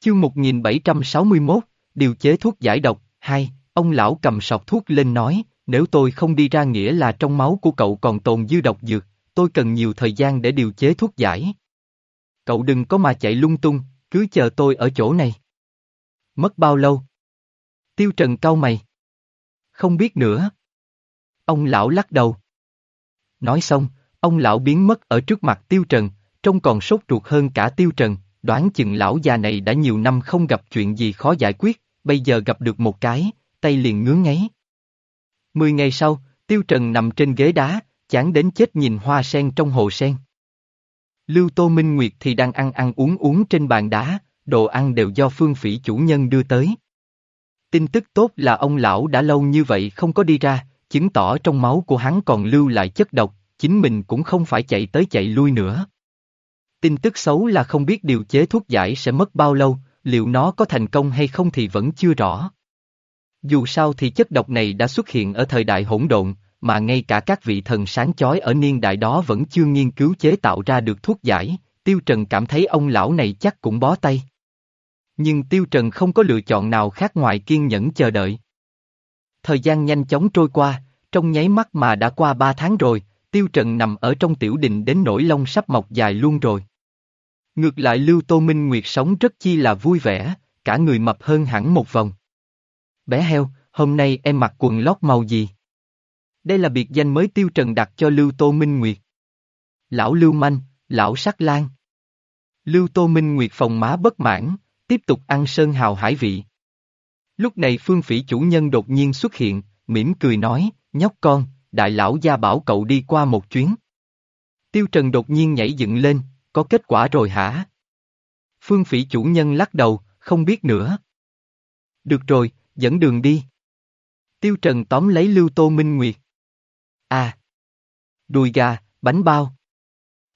Chương 1761, điều chế thuốc giải độc, hai, ông lão cầm sọc thuốc lên nói, nếu tôi không đi ra nghĩa là trong máu của cậu còn tồn dư độc dược, tôi cần nhiều thời gian để điều chế thuốc giải. Cậu đừng có mà chạy lung tung, cứ chờ tôi ở chỗ này. Mất bao lâu? Tiêu Trần cau mày. Không biết nữa. Ông lão lắc đầu. Nói xong, ông lão biến mất ở trước mặt Tiêu Trần, trông còn sốt ruột hơn cả Tiêu Trần, đoán chừng lão già này đã nhiều năm không gặp chuyện gì khó giải quyết, bây giờ gặp được một cái, tay liền ngứa ngáy. Mười ngày sau, Tiêu Trần nằm trên ghế đá, chán đến chết nhìn hoa sen trong hồ sen. Lưu Tô Minh Nguyệt thì đang ăn ăn uống uống trên bàn đá, đồ ăn đều do phương phỉ chủ nhân đưa tới. Tin tức tốt là ông lão đã lâu như vậy không có đi ra, chứng tỏ trong máu của hắn còn lưu lại chất độc, chính mình cũng không phải chạy tới chạy lui nữa. Tin tức xấu là không biết điều chế thuốc giải sẽ mất bao lâu, liệu nó có thành công hay không thì vẫn chưa rõ. Dù sao thì chất độc này đã xuất hiện ở thời đại hỗn độn, mà ngay cả các vị thần sáng chói ở niên đại đó vẫn chưa nghiên cứu chế tạo ra được thuốc giải, Tiêu Trần cảm thấy ông lão này chắc cũng bó tay. Nhưng Tiêu Trần không có lựa chọn nào khác ngoài kiên nhẫn chờ đợi. Thời gian nhanh chóng trôi qua, trong nháy mắt mà đã qua ba tháng rồi, Tiêu Trần nằm ở trong tiểu đình đến nỗi lông sắp mọc dài luôn rồi. Ngược lại Lưu Tô Minh Nguyệt sống rất chi là vui vẻ, cả người mập hơn hẳn một vòng. Bé heo, hôm nay em mặc quần lót màu gì? Đây là biệt danh mới Tiêu Trần đặt cho Lưu Tô Minh Nguyệt. Lão Lưu Manh, Lão Sắc Lan. Lưu Tô Minh Nguyệt phòng má bất mãn, tiếp tục ăn sơn hào hải vị. Lúc này phương phỉ chủ nhân đột nhiên xuất hiện, mỉm cười nói, nhóc con, đại lão gia bảo cậu đi qua một chuyến. Tiêu Trần đột nhiên nhảy dựng lên, có kết quả rồi hả? Phương phỉ chủ nhân lắc đầu, không biết nữa. Được rồi, dẫn đường đi. Tiêu Trần tóm lấy Lưu Tô Minh Nguyệt. À! Đùi gà, bánh bao.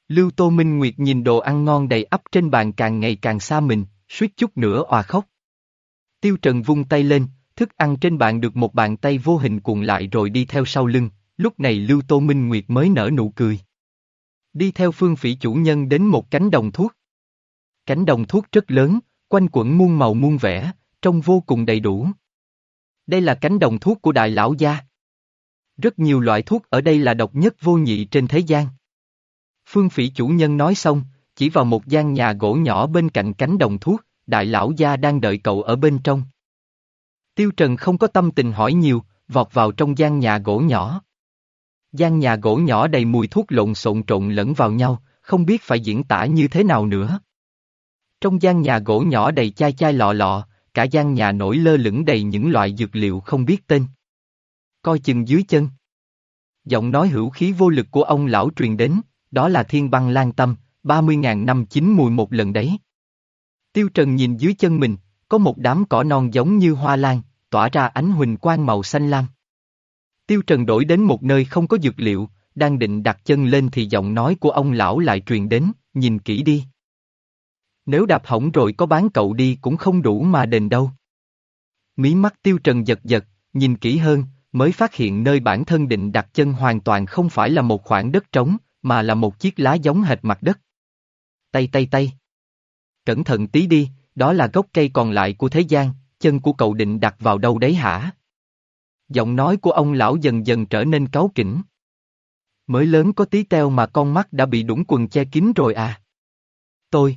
Lưu Tô Minh Nguyệt nhìn đồ ăn ngon đầy ắp trên bàn càng ngày càng xa mình, suýt chút nữa òa khóc. Tiêu Trần vung tay lên, thức ăn trên bàn được một bàn tay vô hình cuộn lại rồi đi theo sau lưng, lúc này Lưu Tô Minh Nguyệt mới nở nụ cười. Đi theo phương phỉ chủ nhân đến một cánh đồng thuốc. Cánh đồng thuốc rất lớn, quanh quẩn muôn màu muôn vẻ, trông vô cùng đầy đủ. Đây là cánh đồng thuốc của đại lão gia. Rất nhiều loại thuốc ở đây là độc nhất vô nhị trên thế gian. Phương phỉ chủ nhân nói xong, chỉ vào một gian nhà gỗ nhỏ bên cạnh cánh đồng thuốc, đại lão gia đang đợi cậu ở bên trong. Tiêu Trần không có tâm tình hỏi nhiều, vọt vào trong gian nhà gỗ nhỏ. Gian nhà gỗ nhỏ đầy mùi thuốc lộn xộn trộn lẫn vào nhau, không biết phải diễn tả như thế nào nữa. Trong gian nhà gỗ nhỏ đầy chai chai lọ lọ, cả gian nhà nổi lơ lửng đầy những loại dược liệu không biết tên. Coi chừng dưới chân. Giọng nói hữu khí vô lực của ông lão truyền đến, đó là thiên băng lan tâm, 30.000 năm chín mùi một lần đấy. Tiêu Trần nhìn dưới chân mình, có một đám cỏ non giống như hoa lan, tỏa ra ánh huỳnh quang màu xanh lam. Tiêu Trần đổi đến một nơi không có dược liệu, đang định đặt chân lên thì giọng nói của ông lão lại truyền đến, nhìn kỹ đi. Nếu đạp hỏng rồi có bán cậu đi cũng không đủ mà đền đâu. Mí mắt Tiêu Trần giật giật, nhìn kỹ hơn, mới phát hiện nơi bản thân định đặt chân hoàn toàn không phải là một khoảng đất trống, mà là một chiếc lá giống hệt mặt đất. Tay tay tay. Cẩn thận tí đi, đó là gốc cây còn lại của thế gian, chân của cậu định đặt vào đâu đấy hả? Giọng nói của ông lão dần dần trở nên cáu kỉnh. Mới lớn có tí teo mà con mắt đã bị đũng quần che kín rồi à? Tôi.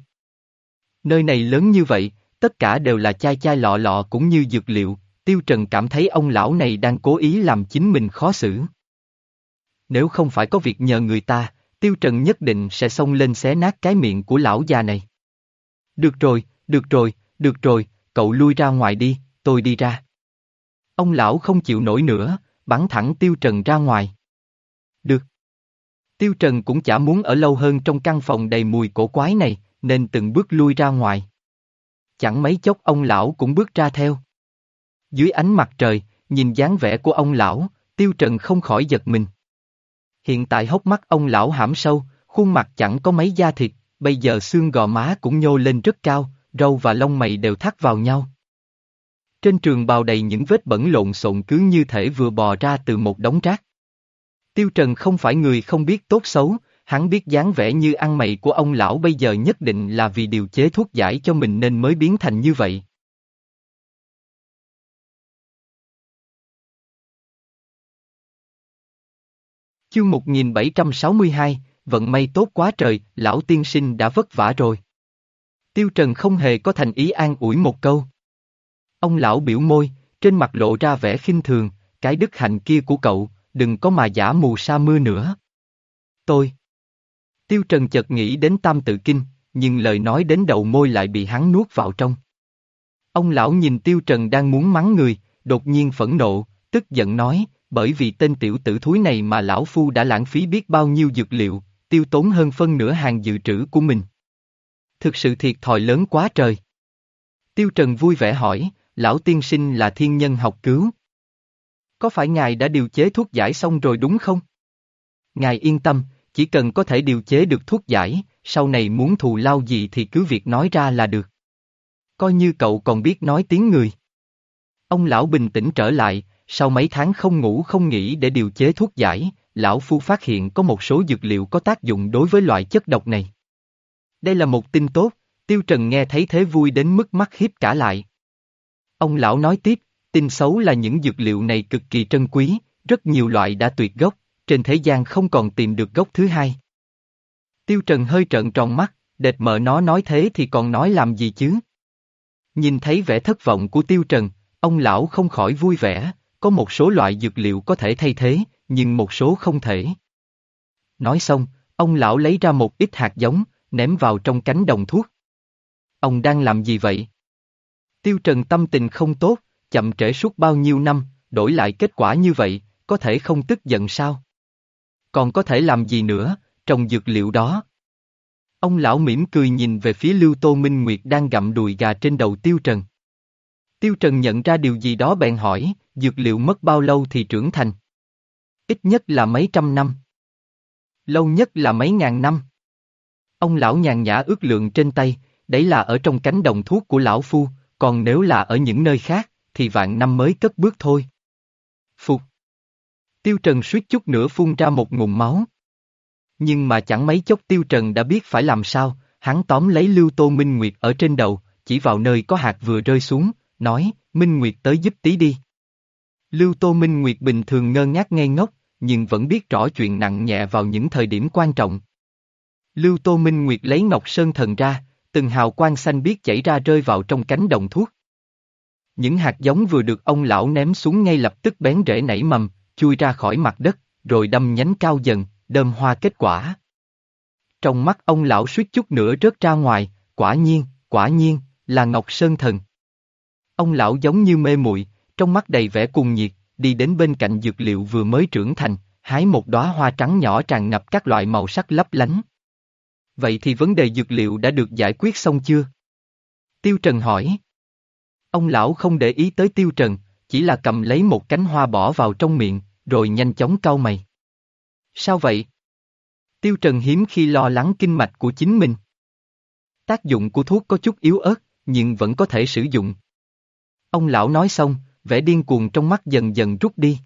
Nơi này lớn như vậy, tất cả đều là chai chai lọ lọ cũng như dược liệu, Tiêu Trần cảm thấy ông lão này đang cố ý làm chính mình khó xử. Nếu không phải có việc nhờ người ta, Tiêu Trần nhất định sẽ xông lên xé nát cái miệng của lão già này. Được rồi, được rồi, được rồi, cậu lui ra ngoài đi, tôi đi ra. Ông lão không chịu nổi nữa, bắn thẳng Tiêu Trần ra ngoài. Được. Tiêu Trần cũng chả muốn ở lâu hơn trong căn phòng đầy mùi cổ quái này, nên từng bước lui ra ngoài. Chẳng mấy chốc ông lão cũng bước ra theo. Dưới ánh mặt trời, nhìn dáng vẻ của ông lão, Tiêu Trần không khỏi giật mình. Hiện tại hốc mắt ông lão hãm sâu, khuôn mặt chẳng có mấy da thịt, bây giờ xương gò má cũng nhô lên rất cao, râu và lông mày đều thắt vào nhau. Trên trường bào đầy những vết bẩn lộn xộn cứ như thể vừa bò ra từ một đống rác. Tiêu Trần không phải người không biết tốt xấu, hắn biết dáng vẻ như ăn mày của ông lão bây giờ nhất định là vì điều chế thuốc giải cho mình nên mới biến thành như vậy. Chương 1762, vận may tốt quá trời, lão tiên sinh đã vất vả rồi. Tiêu Trần không hề có thành ý an ủi một câu. Ông lão biểu môi, trên mặt lộ ra vẻ khinh thường, cái đức hạnh kia của cậu, đừng có mà giả mù sa mưa nữa. Tôi. Tiêu Trần chợt nghĩ đến tam tự kinh, nhưng lời nói đến đầu môi lại bị hắn nuốt vào trong. Ông lão nhìn Tiêu Trần đang muốn mắng người, đột nhiên phẫn nộ, tức giận nói, bởi vì tên tiểu tử thúi này mà lão phu đã lãng phí biết bao nhiêu dược liệu, tiêu tốn hơn phân nửa hàng dự trữ của mình. Thực sự thiệt thòi lớn quá trời. Tiêu Trần vui vẻ hỏi, lão tiên sinh là thiên nhân học cứu. Có phải ngài đã điều chế thuốc giải xong rồi đúng không? Ngài yên tâm, chỉ cần có thể điều chế được thuốc giải, sau này muốn thù lao gì thì cứ việc nói ra là được. Coi như cậu còn biết nói tiếng người. Ông lão bình tĩnh trở lại, sau mấy tháng không ngủ không nghỉ để điều chế thuốc giải, lão phu phát hiện có một số dược liệu có tác dụng đối với loại chất độc này. Đây là một tin tốt, Tiêu Trần nghe thấy thế vui đến mức mắt hiếp cả lại. Ông lão nói tiếp, tin xấu là những dược liệu này cực kỳ trân quý, rất nhiều loại đã tuyệt gốc, trên thế gian không còn tìm được gốc thứ hai. Tiêu Trần hơi trợn tròn mắt, đệt mợ nó nói thế thì còn nói làm gì chứ? Nhìn thấy vẻ thất vọng của Tiêu Trần, ông lão không khỏi vui vẻ, có một số loại dược liệu có thể thay thế, nhưng một số không thể. Nói xong, ông lão lấy ra một ít hạt giống, ném vào trong cánh đồng thuốc. Ông đang làm gì vậy? Tiêu Trần tâm tình không tốt, chậm trễ suốt bao nhiêu năm, đổi lại kết quả như vậy, có thể không tức giận sao? Còn có thể làm gì nữa, Trồng dược liệu đó? Ông lão mỉm cười nhìn về phía Lưu Tô Minh Nguyệt đang gặm đùi gà trên đầu Tiêu Trần. Tiêu Trần nhận ra điều gì đó bèn hỏi, dược liệu mất bao lâu thì trưởng thành? Ít nhất là mấy trăm năm. Lâu nhất là mấy ngàn năm. Ông lão nhàn nhã ước lượng trên tay, đấy là ở trong cánh đồng thuốc của lão phu, còn nếu là ở những nơi khác, thì vạn năm mới cất bước thôi. Phục. Tiêu Trần suýt chút nữa phun ra một ngụm máu. Nhưng mà chẳng mấy chốc Tiêu Trần đã biết phải làm sao, hắn tóm lấy Lưu Tô Minh Nguyệt ở trên đầu, chỉ vào nơi có hạt vừa rơi xuống, nói, Minh Nguyệt tới giúp tí đi. Lưu Tô Minh Nguyệt bình thường ngơ ngác ngây ngốc, nhưng vẫn biết rõ chuyện nặng nhẹ vào những thời điểm quan trọng. Lưu Tô Minh Nguyệt lấy Ngọc Sơn Thần ra, từng hào quang xanh biếc chảy ra rơi vào trong cánh đồng thuốc. Những hạt giống vừa được ông lão ném xuống ngay lập tức bén rễ nảy mầm, chui ra khỏi mặt đất, rồi đâm nhánh cao dần, đơm hoa kết quả. Trong mắt ông lão suýt chút nữa rớt ra ngoài, quả nhiên, quả nhiên, là Ngọc Sơn Thần. Ông lão giống như mê muội, trong mắt đầy vẻ cuồng nhiệt, đi đến bên cạnh dược liệu vừa mới trưởng thành, hái một đóa hoa trắng nhỏ tràn ngập các loại màu sắc lấp lánh. Vậy thì vấn đề dược liệu đã được giải quyết xong chưa? Tiêu Trần hỏi. Ông lão không để ý tới Tiêu Trần, chỉ là cầm lấy một cánh hoa bỏ vào trong miệng, rồi nhanh chóng cau mày. Sao vậy? Tiêu Trần hiếm khi lo lắng kinh mạch của chính mình. Tác dụng của thuốc có chút yếu ớt, nhưng vẫn có thể sử dụng. Ông lão nói xong, vẻ điên cuồng trong mắt dần dần rút đi.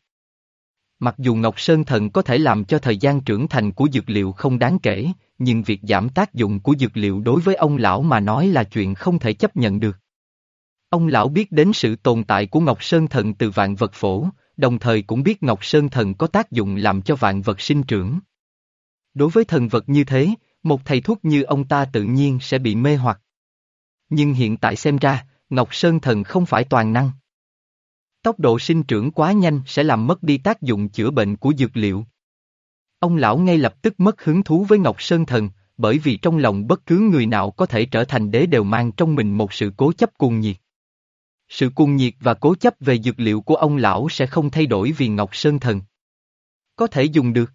Mặc dù Ngọc Sơn Thần có thể làm cho thời gian trưởng thành của dược liệu không đáng kể, nhưng việc giảm tác dụng của dược liệu đối với ông lão mà nói là chuyện không thể chấp nhận được. Ông lão biết đến sự tồn tại của Ngọc Sơn Thần từ vạn vật phổ, đồng thời cũng biết Ngọc Sơn Thần có tác dụng làm cho vạn vật sinh trưởng. Đối với thần vật như thế, một thầy thuốc như ông ta tự nhiên sẽ bị mê hoặc. Nhưng hiện tại xem ra, Ngọc Sơn Thần không phải toàn năng. Tốc độ sinh trưởng quá nhanh sẽ làm mất đi tác dụng chữa bệnh của dược liệu. Ông lão ngay lập tức mất hứng thú với Ngọc Sơn Thần, bởi vì trong lòng bất cứ người nào có thể trở thành đế đều mang trong mình một sự cố chấp cuồng nhiệt. Sự cuồng nhiệt và cố chấp về dược liệu của ông lão sẽ không thay đổi vì Ngọc Sơn Thần. Có thể dùng được.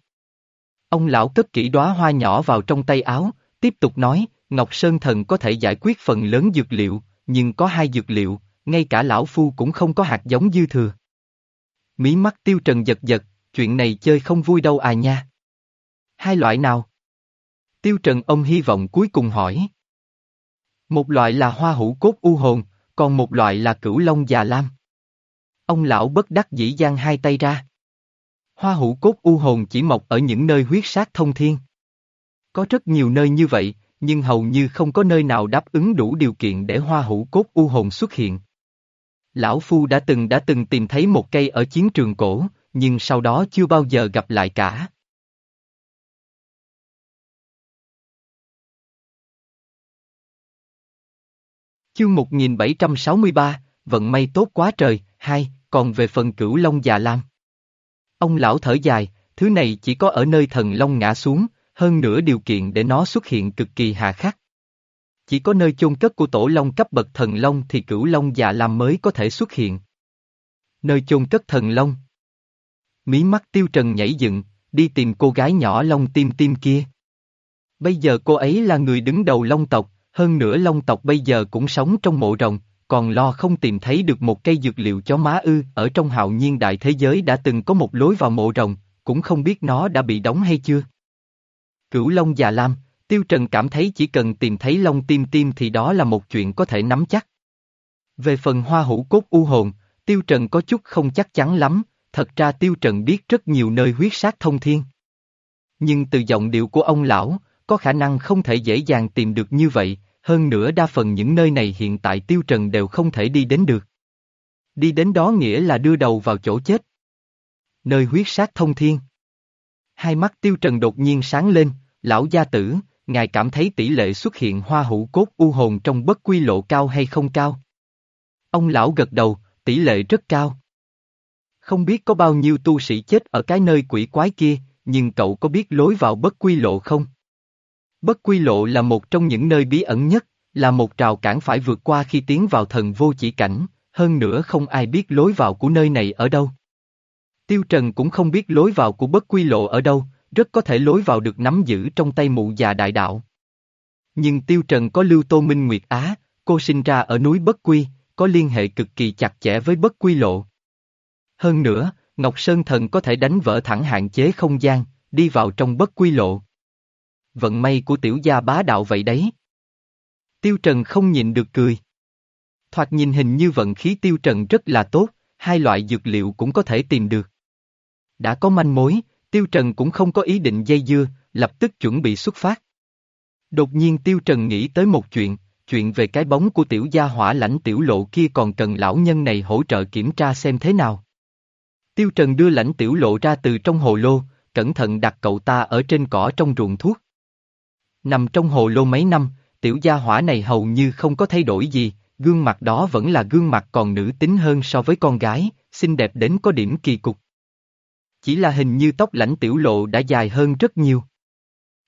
Ông lão cất kỹ đóa hoa nhỏ vào trong tay áo, tiếp tục nói, Ngọc Sơn Thần có thể giải quyết phần lớn dược liệu, nhưng có hai dược liệu, ngay cả lão phu cũng không có hạt giống dư thừa. Mí mắt tiêu trần giật giật, chuyện này chơi không vui đâu à nha. Hai loại nào? Tiêu trần ông hy vọng cuối cùng hỏi. Một loại là hoa hữu cốt u hồn, còn một loại là cửu long già lam. Ông lão bất đắc dĩ giang hai tay ra. Hoa hữu cốt u hồn chỉ mọc ở những nơi huyết sát thông thiên. Có rất nhiều nơi như vậy, nhưng hầu như không có nơi nào đáp ứng đủ điều kiện để hoa hữu cốt u hồn xuất hiện. Lão Phu đã từng đã từng tìm thấy một cây ở chiến trường cổ, nhưng sau đó chưa bao giờ gặp lại cả. Chương 1763, vận may tốt quá trời, hai, còn về phần cửu Long già lam. Ông lão thở dài, thứ này chỉ có ở nơi thần Long ngã xuống, hơn nữa điều kiện để nó xuất hiện cực kỳ hà khắc. Chỉ có nơi chôn cất của tổ Long cấp bậc thần Long thì cửu Long già lam mới có thể xuất hiện. Nơi chôn cất thần Long. Mí mắt tiêu trần nhảy dựng, đi tìm cô gái nhỏ Long tim tim kia. Bây giờ cô ấy là người đứng đầu Long tộc, hơn nữa Long tộc bây giờ cũng sống trong mộ rồng, còn lo không tìm thấy được một cây dược liệu chó má ư, ở trong hạo nhiên đại thế giới đã từng có một lối vào mộ rồng, cũng không biết nó đã bị đóng hay chưa. Cửu Long già lam, Tiêu Trần cảm thấy chỉ cần tìm thấy Long tim tim thì đó là một chuyện có thể nắm chắc. Về phần hoa hữu cốt u hồn, Tiêu Trần có chút không chắc chắn lắm, thật ra Tiêu Trần biết rất nhiều nơi huyết sát thông thiên. Nhưng từ giọng điệu của ông lão, có khả năng không thể dễ dàng tìm được như vậy, hơn nữa đa phần những nơi này hiện tại Tiêu Trần đều không thể đi đến được. Đi đến đó nghĩa là đưa đầu vào chỗ chết. Nơi huyết sát thông thiên. Hai mắt Tiêu Trần đột nhiên sáng lên, lão gia tử, ngài cảm thấy tỷ lệ xuất hiện hoa hữu cốt u hồn trong bất quy lộ cao hay không cao? Ông lão gật đầu, tỷ lệ rất cao. Không biết có bao nhiêu tu sĩ chết ở cái nơi quỷ quái kia, nhưng cậu có biết lối vào bất quy lộ không? Bất quy lộ là một trong những nơi bí ẩn nhất, là một rào cản phải vượt qua khi tiến vào thần vô chỉ cảnh, hơn nữa không ai biết lối vào của nơi này ở đâu. Tiêu Trần cũng không biết lối vào của bất quy lộ ở đâu, rất có thể lối vào được nắm giữ trong tay mụ già đại đạo. Nhưng Tiêu Trần có lưu Tô Minh Nguyệt Á, cô sinh ra ở núi Bất Quy, có liên hệ cực kỳ chặt chẽ với Bất Quy lộ. Hơn nữa, Ngọc Sơn Thần có thể đánh vỡ thẳng hạn chế không gian, đi vào trong Bất Quy lộ. Vận may của tiểu gia bá đạo vậy đấy. Tiêu Trần không nhìn được cười. Thoạt nhìn hình như vận khí Tiêu Trần rất là tốt, hai loại dược liệu cũng có thể tìm được. Đã có manh mối, Tiêu Trần cũng không có ý định dây dưa, lập tức chuẩn bị xuất phát. Đột nhiên Tiêu Trần nghĩ tới một chuyện, chuyện về cái bóng của tiểu gia hỏa lãnh tiểu lộ kia còn cần lão nhân này hỗ trợ kiểm tra xem thế nào. Tiêu Trần đưa lãnh tiểu lộ ra từ trong hồ lô, cẩn thận đặt cậu ta ở trên cỏ trong ruộng thuốc. Nằm trong hồ lô mấy năm, tiểu gia hỏa này hầu như không có thay đổi gì, gương mặt đó vẫn là gương mặt còn nữ tính hơn so với con gái, xinh đẹp đến có điểm kỳ cục. Chỉ là hình như tóc lãnh tiểu lộ đã dài hơn rất nhiều.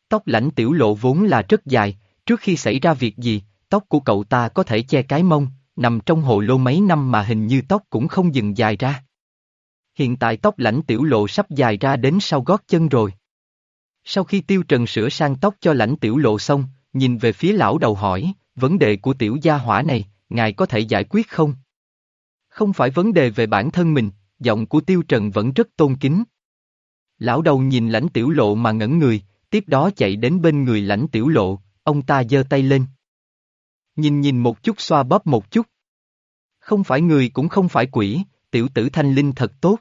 Tóc lãnh tiểu lộ vốn là rất dài, trước khi xảy ra việc gì, tóc của cậu ta có thể che cái mông, nằm trong hồ lô mấy năm mà hình như tóc cũng không dừng dài ra. Hiện tại tóc lãnh tiểu lộ sắp dài ra đến sau gót chân rồi. Sau khi tiêu trần sửa sang tóc cho lãnh tiểu lộ xong, nhìn về phía lão đầu hỏi, vấn đề của tiểu gia hỏa này, ngài có thể giải quyết không? Không phải vấn đề về bản thân mình, giọng của tiêu trần vẫn rất tôn kính. Lão đầu nhìn lãnh tiểu lộ mà ngẩn người, tiếp đó chạy đến bên người lãnh tiểu lộ, ông ta giơ tay lên. Nhìn nhìn một chút xoa bóp một chút. Không phải người cũng không phải quỷ, tiểu tử thanh linh thật tốt.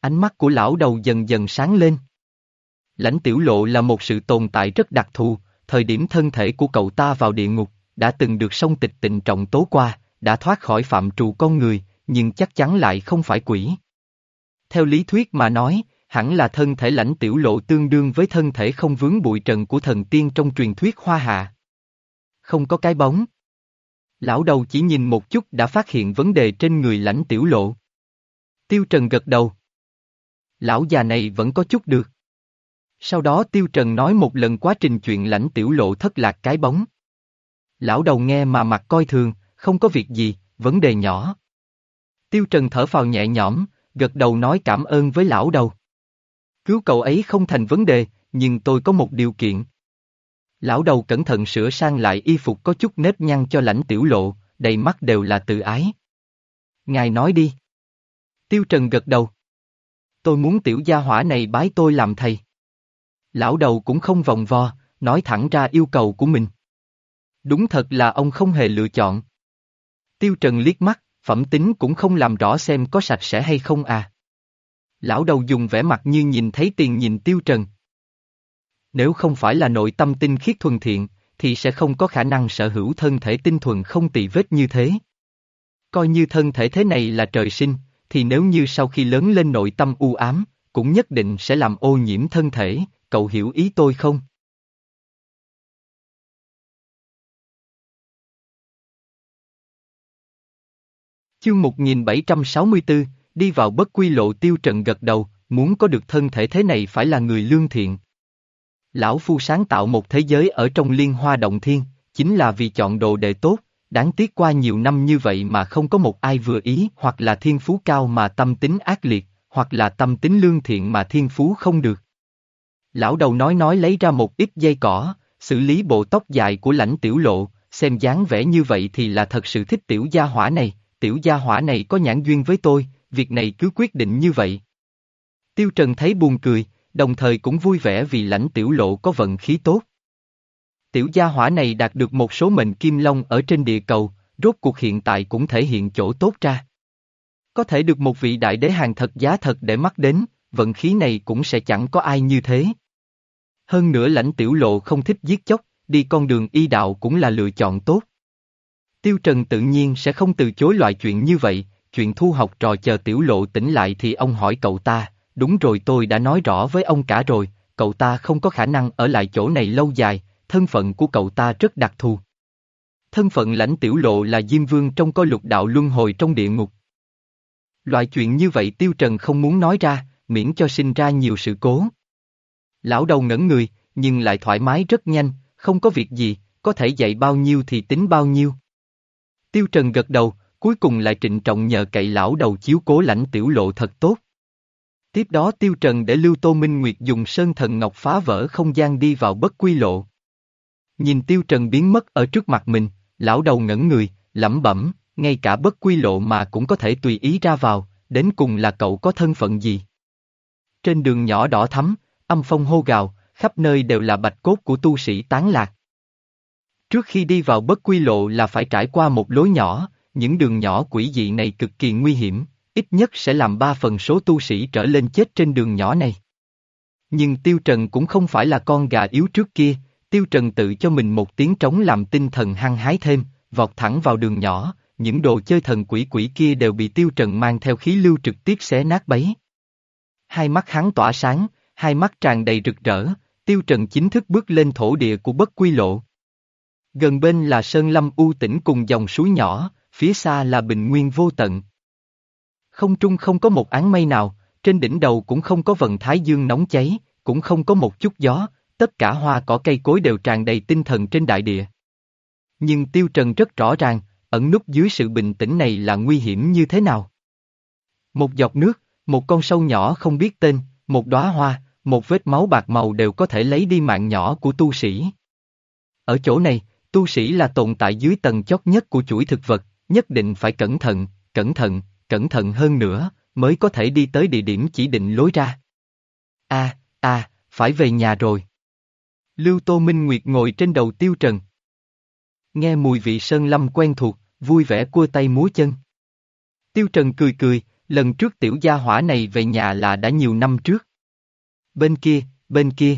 Ánh mắt của lão đầu dần dần sáng lên. Lãnh tiểu lộ là một sự tồn tại rất đặc thù, thời điểm thân thể của cậu ta vào địa ngục, đã từng được sông tịch tịnh trọng tố qua, đã thoát khỏi phạm trù con người, nhưng chắc chắn lại không phải quỷ. Theo lý thuyết mà nói, hẳn là thân thể lãnh tiểu lộ tương đương với thân thể không vướng bụi trần của thần tiên trong truyền thuyết hoa hạ. Không có cái bóng. Lão đầu chỉ nhìn một chút đã phát hiện vấn đề trên người lãnh tiểu lộ. Tiêu Trần gật đầu. Lão già này vẫn có chút được. Sau đó Tiêu Trần nói một lần quá trình chuyện lãnh tiểu lộ thất lạc cái bóng. Lão đầu nghe mà mặt coi thường, không có việc gì, vấn đề nhỏ. Tiêu Trần thở phào nhẹ nhõm, gật đầu nói cảm ơn với lão đầu. Cứu cậu ấy không thành vấn đề, nhưng tôi có một điều kiện. Lão đầu cẩn thận sửa sang lại y phục có chút nếp nhăn cho lãnh tiểu lộ, đầy mắt đều là tự ái. Ngài nói đi. Tiêu Trần gật đầu. Tôi muốn tiểu gia hỏa này bái tôi làm thầy. Lão đầu cũng không vòng vo, nói thẳng ra yêu cầu của mình. Đúng thật là ông không hề lựa chọn. Tiêu Trần liếc mắt, phẩm tính cũng không làm rõ xem có sạch sẽ hay không à. Lão đầu dùng vẻ mặt như nhìn thấy tiền nhìn Tiêu Trần. nếu không phải là nội tâm tinh khiết thuần thiện, thì sẽ không có khả năng sở hữu thân thể tinh thuần không tỳ vết như thế. Coi như thân thể thế này là trời sinh, thì nếu như sau khi lớn lên nội tâm u ám, cũng nhất định sẽ làm ô nhiễm thân thể, cậu hiểu ý tôi không? Chương 1764, đi vào bất quy lộ tiêu trận gật đầu, muốn có được thân thể thế này phải là người lương thiện. Lão Phu sáng tạo một thế giới ở trong liên hoa động thiên, chính là vì chọn đồ đệ tốt, đáng tiếc qua nhiều năm như vậy mà không có một ai vừa ý hoặc là thiên phú cao mà tâm tính ác liệt, hoặc là tâm tính lương thiện mà thiên phú không được. Lão đầu nói nói lấy ra một ít dây cỏ, xử lý bộ tóc dài của lãnh tiểu lộ, xem dáng vẻ như vậy thì là thật sự thích tiểu gia hỏa này, tiểu gia hỏa này có nhãn duyên với tôi, việc này cứ quyết định như vậy. Tiêu Trần thấy buồn cười, đồng thời cũng vui vẻ vì lãnh tiểu lộ có vận khí tốt. Tiểu gia hỏa này đạt được một số mệnh kim long ở trên địa cầu, rốt cuộc hiện tại cũng thể hiện chỗ tốt ra. Có thể được một vị đại đế hàng thật giá thật để mắt đến, vận khí này cũng sẽ chẳng có ai như thế. Hơn nữa lãnh tiểu lộ không thích giết chóc, đi con đường y đạo cũng là lựa chọn tốt. Tiêu Trần tự nhiên sẽ không từ chối loại chuyện như vậy, chuyện thu học trò chờ tiểu lộ tỉnh lại thì ông hỏi cậu ta, đúng rồi tôi đã nói rõ với ông cả rồi, cậu ta không có khả năng ở lại chỗ này lâu dài, thân phận của cậu ta rất đặc thù. Thân phận lãnh tiểu lộ là Diêm Vương trong coi lục đạo luân hồi trong địa ngục. Loại chuyện như vậy Tiêu Trần không muốn nói ra, miễn cho sinh ra nhiều sự cố. Lão đầu ngẩn người, nhưng lại thoải mái rất nhanh, không có việc gì, có thể dạy bao nhiêu thì tính bao nhiêu. Tiêu Trần gật đầu, cuối cùng lại trịnh trọng nhờ cậy lão đầu chiếu cố lãnh tiểu lộ thật tốt. Tiếp đó Tiêu Trần để Lưu Tô Minh Nguyệt dùng sơn thần ngọc phá vỡ không gian đi vào bất quy lộ. Nhìn Tiêu Trần biến mất ở trước mặt mình, lão đầu ngẩn người, lẩm bẩm, ngay cả bất quy lộ mà cũng có thể tùy ý ra vào, đến cùng là cậu có thân phận gì. Trên đường nhỏ đỏ thắm, âm phong hô gào, khắp nơi đều là bạch cốt của tu sĩ tán lạc. Trước khi đi vào bất quy lộ là phải trải qua một lối nhỏ, những đường nhỏ quỷ dị này cực kỳ nguy hiểm, ít nhất sẽ làm ba phần số tu sĩ trở lên chết trên đường nhỏ này. Nhưng Tiêu Trần cũng không phải là con gà yếu trước kia, Tiêu Trần tự cho mình một tiếng trống làm tinh thần hăng hái thêm, vọt thẳng vào đường nhỏ, những đồ chơi thần quỷ quỷ kia đều bị Tiêu Trần mang theo khí lưu trực tiếp xé nát bấy. Hai mắt hắn tỏa sáng, hai mắt tràn đầy rực rỡ, Tiêu Trần chính thức bước lên thổ địa của bất quy lộ. Gần bên là Sơn Lâm u tĩnh cùng dòng suối nhỏ, phía xa là bình nguyên vô tận. Không trung không có một áng mây nào, trên đỉnh đầu cũng không có vận thái dương nóng cháy, cũng không có một chút gió, tất cả hoa cỏ cây cối đều tràn đầy tinh thần trên đại địa. Nhưng Tiêu Trần rất rõ ràng, ẩn núp dưới sự bình tĩnh này là nguy hiểm như thế nào. Một giọt nước, một con sâu nhỏ không biết tên, một đóa hoa, một vết máu bạc màu đều có thể lấy đi mạng nhỏ của tu sĩ. Ở chỗ này, tu sĩ là tồn tại dưới tầng chót nhất của chuỗi thực vật, nhất định phải cẩn thận, cẩn thận, cẩn thận hơn nữa, mới có thể đi tới địa điểm chỉ định lối ra. A, à, a, à, phải về nhà rồi. Lưu Tô Minh Nguyệt ngồi trên đầu tiêu trần. Nghe mùi vị sơn lâm quen thuộc, vui vẻ cua tay múa chân. Tiêu trần cười cười, lần trước tiểu gia hỏa này về nhà là đã nhiều năm trước. Bên kia, bên kia.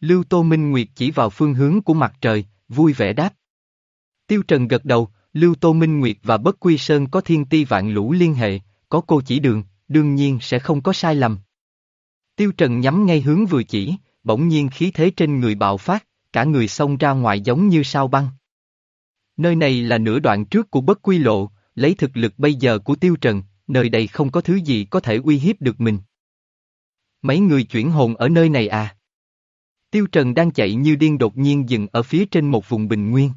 Lưu Tô Minh Nguyệt chỉ vào phương hướng của mặt trời, vui vẻ đáp. Tiêu Trần gật đầu, Lưu Tô Minh Nguyệt và Bất Quy Sơn có thiên ti vạn lũ liên hệ, có cô chỉ đường, đương nhiên sẽ không có sai lầm. Tiêu Trần nhắm ngay hướng vừa chỉ, bỗng nhiên khí thế trên người bạo phát, cả người xông ra ngoài giống như sao băng. Nơi này là nửa đoạn trước của Bất Quy Lộ, lấy thực lực bây giờ của Tiêu Trần, nơi đây không có thứ gì có thể uy hiếp được mình. Mấy người chuyển hồn ở nơi này à? Tiêu Trần đang chạy như điên đột nhiên dừng ở phía trên một vùng bình nguyên.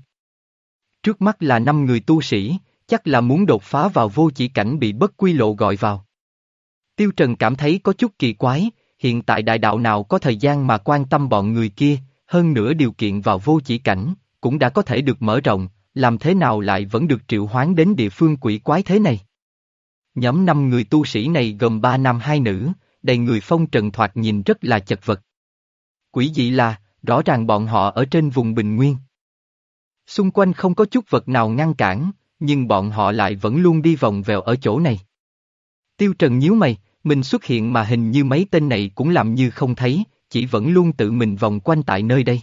Trước mắt là năm người tu sĩ, chắc là muốn đột phá vào vô chỉ cảnh bị bất quy lộ gọi vào. Tiêu Trần cảm thấy có chút kỳ quái, hiện tại đại đạo nào có thời gian mà quan tâm bọn người kia, hơn nữa điều kiện vào vô chỉ cảnh, cũng đã có thể được mở rộng, làm thế nào lại vẫn được triệu hoán đến địa phương quỷ quái thế này. Nhóm năm người tu sĩ này gồm ba nam hai nữ, đầy người phong trần thoạt nhìn rất là chật vật. Quỷ dị là, rõ ràng bọn họ ở trên vùng bình nguyên. Xung quanh không có chút vật nào ngăn cản, nhưng bọn họ lại vẫn luôn đi vòng vèo ở chỗ này. Tiêu Trần nhíu mày, mình xuất hiện mà hình như mấy tên này cũng làm như không thấy, chỉ vẫn luôn tự mình vòng quanh tại nơi đây.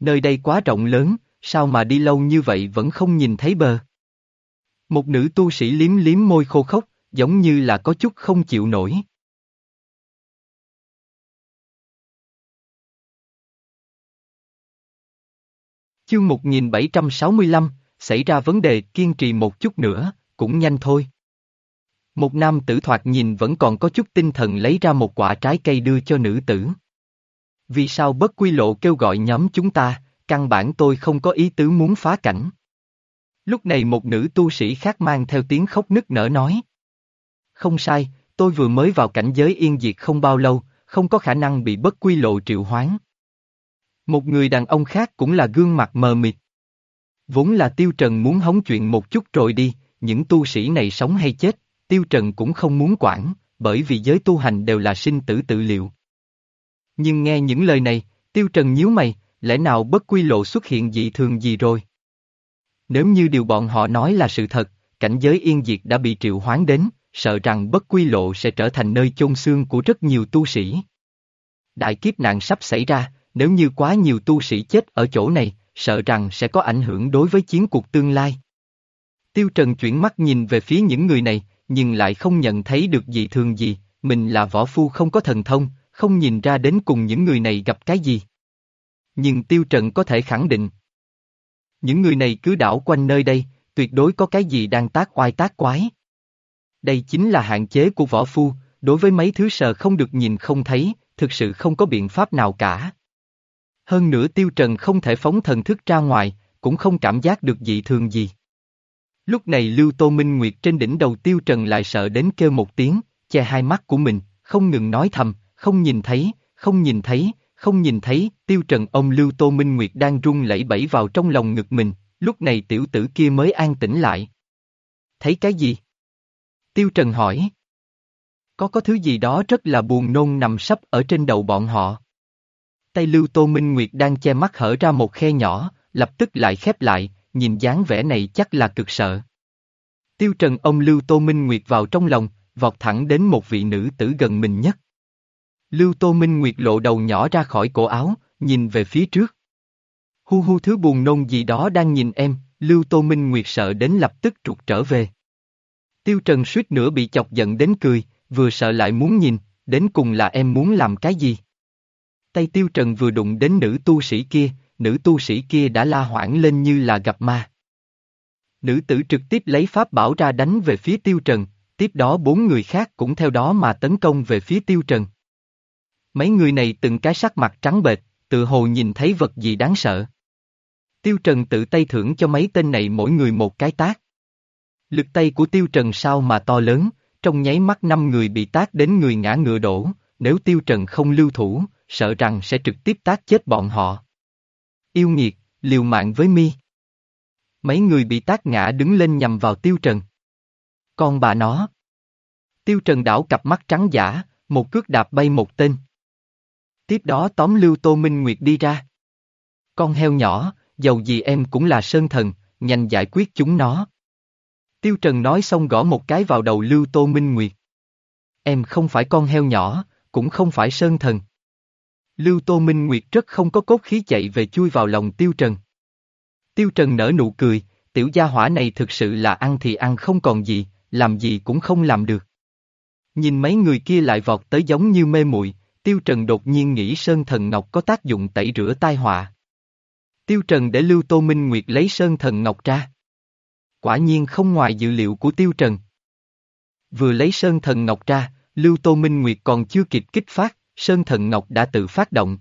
Nơi đây quá rộng lớn, sao mà đi lâu như vậy vẫn không nhìn thấy bờ. Một nữ tu sĩ liếm liếm môi khô khốc, giống như là có chút không chịu nổi. Chương 1765, xảy ra vấn đề kiên trì một chút nữa, cũng nhanh thôi. Một nam tử thoạt nhìn vẫn còn có chút tinh thần lấy ra một quả trái cây đưa cho nữ tử. Vì sao bất quy lộ kêu gọi nhóm chúng ta, căn bản tôi không có ý tứ muốn phá cảnh. Lúc này một nữ tu sĩ khác mang theo tiếng khóc nức nở nói. Không sai, tôi vừa mới vào cảnh giới yên diệt không bao lâu, không có khả năng bị bất quy lộ triệu hoán. Một người đàn ông khác cũng là gương mặt mờ mịt. Vốn là Tiêu Trần muốn hóng chuyện một chút rồi đi, những tu sĩ này sống hay chết, Tiêu Trần cũng không muốn quản, bởi vì giới tu hành đều là sinh tử tự liệu. Nhưng nghe những lời này, Tiêu Trần nhíu mày, lẽ nào bất quy lộ xuất hiện dị thường gì rồi? Nếu như điều bọn họ nói là sự thật, cảnh giới yên diệt đã bị triệu hoán đến, sợ rằng bất quy lộ sẽ trở thành nơi chôn xương của rất nhiều tu sĩ. Đại kiếp nạn sắp xảy ra, nếu như quá nhiều tu sĩ chết ở chỗ này, sợ rằng sẽ có ảnh hưởng đối với chiến cuộc tương lai. Tiêu Trần chuyển mắt nhìn về phía những người này, nhưng lại không nhận thấy được gì thường gì, mình là võ phu không có thần thông, không nhìn ra đến cùng những người này gặp cái gì. Nhưng Tiêu Trần có thể khẳng định. Những người này cứ đảo quanh nơi đây, tuyệt đối có cái gì đang tác oai tác quái. Đây chính là hạn chế của võ phu, đối với mấy thứ sờ không được nhìn không thấy, thực sự không có biện pháp nào cả. Hơn nữa Tiêu Trần không thể phóng thần thức ra ngoài, cũng không cảm giác được dị thường gì. Lúc này Lưu Tô Minh Nguyệt trên đỉnh đầu Tiêu Trần lại sợ đến kêu một tiếng, che hai mắt của mình, không ngừng nói thầm, không nhìn thấy, không nhìn thấy, không nhìn thấy, Tiêu Trần ông Lưu Tô Minh Nguyệt đang run lẩy bẩy vào trong lòng ngực mình, lúc này tiểu tử kia mới an tĩnh lại. Thấy cái gì? Tiêu Trần hỏi. Có có thứ gì đó rất là buồn nôn nằm sắp ở trên đầu bọn họ. Tay Lưu Tô Minh Nguyệt đang che mắt hở ra một khe nhỏ, lập tức lại khép lại, nhìn dáng vẻ này chắc là cực sợ. Tiêu Trần ông Lưu Tô Minh Nguyệt vào trong lòng, vọt thẳng đến một vị nữ tử gần mình nhất. Lưu Tô Minh Nguyệt lộ đầu nhỏ ra khỏi cổ áo, nhìn về phía trước. Hu hu thứ buồn nôn gì đó đang nhìn em, Lưu Tô Minh Nguyệt sợ đến lập tức trục trở về. Tiêu Trần suýt nữa bị chọc giận đến cười, vừa sợ lại muốn nhìn, đến cùng là em muốn làm cái gì? Tay Tiêu Trần vừa đụng đến nữ tu sĩ kia, nữ tu sĩ kia đã la hoảng lên như là gặp ma. Nữ tử trực tiếp lấy pháp bảo ra đánh về phía Tiêu Trần, tiếp đó bốn người khác cũng theo đó mà tấn công về phía Tiêu Trần. Mấy người này từng cái sắc mặt trắng bệch, tự hồ nhìn thấy vật gì đáng sợ. Tiêu Trần tự tay thưởng cho mấy tên này mỗi người một cái tác. Lực tay của Tiêu Trần sao mà to lớn, trong nháy mắt năm người bị tác đến người ngã ngựa đổ, nếu Tiêu Trần không lưu thủ, sợ rằng sẽ trực tiếp tác chết bọn họ. Yêu nghiệt, liều mạng với mi. Mấy người bị tác ngã đứng lên nhằm vào Tiêu Trần. Con bà nó. Tiêu Trần đảo cặp mắt trắng giả, một cước đạp bay một tên. Tiếp đó tóm Lưu Tô Minh Nguyệt đi ra. Con heo nhỏ, dầu gì em cũng là sơn thần, nhanh giải quyết chúng nó. Tiêu Trần nói xong gõ một cái vào đầu Lưu Tô Minh Nguyệt. Em không phải con heo nhỏ, cũng không phải sơn thần. Lưu Tô Minh Nguyệt rất không có cốt khí chạy về chui vào lòng Tiêu Trần. Tiêu Trần nở nụ cười, tiểu gia hỏa này thực sự là ăn thì ăn không còn gì, làm gì cũng không làm được. Nhìn mấy người kia lại vọt tới giống như mê muội, Tiêu Trần đột nhiên nghĩ Sơn Thần Ngọc có tác dụng tẩy rửa tai họa. Tiêu Trần để Lưu Tô Minh Nguyệt lấy Sơn Thần Ngọc ra. Quả nhiên không ngoài dự liệu của Tiêu Trần. Vừa lấy Sơn Thần Ngọc ra, Lưu Tô Minh Nguyệt còn chưa kịp kích phát, Sơn Thần Ngọc đã tự phát động.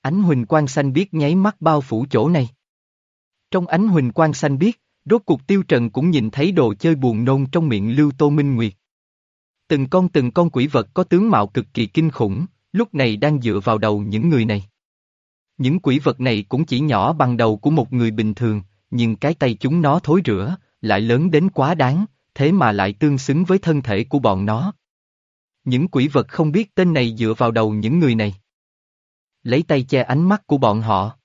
Ánh huỳnh quang xanh biết nháy mắt bao phủ chỗ này. Trong ánh huỳnh quang xanh biết, rốt cuộc Tiêu Trần cũng nhìn thấy đồ chơi buồn nôn trong miệng Lưu Tô Minh Nguyệt. Từng con từng con quỷ vật có tướng mạo cực kỳ kinh khủng, lúc này đang dựa vào đầu những người này. Những quỷ vật này cũng chỉ nhỏ bằng đầu của một người bình thường, nhưng cái tay chúng nó thối rữa, lại lớn đến quá đáng, thế mà lại tương xứng với thân thể của bọn nó. Những quỷ vật không biết tên này dựa vào đầu những người này. Lấy tay che ánh mắt của bọn họ.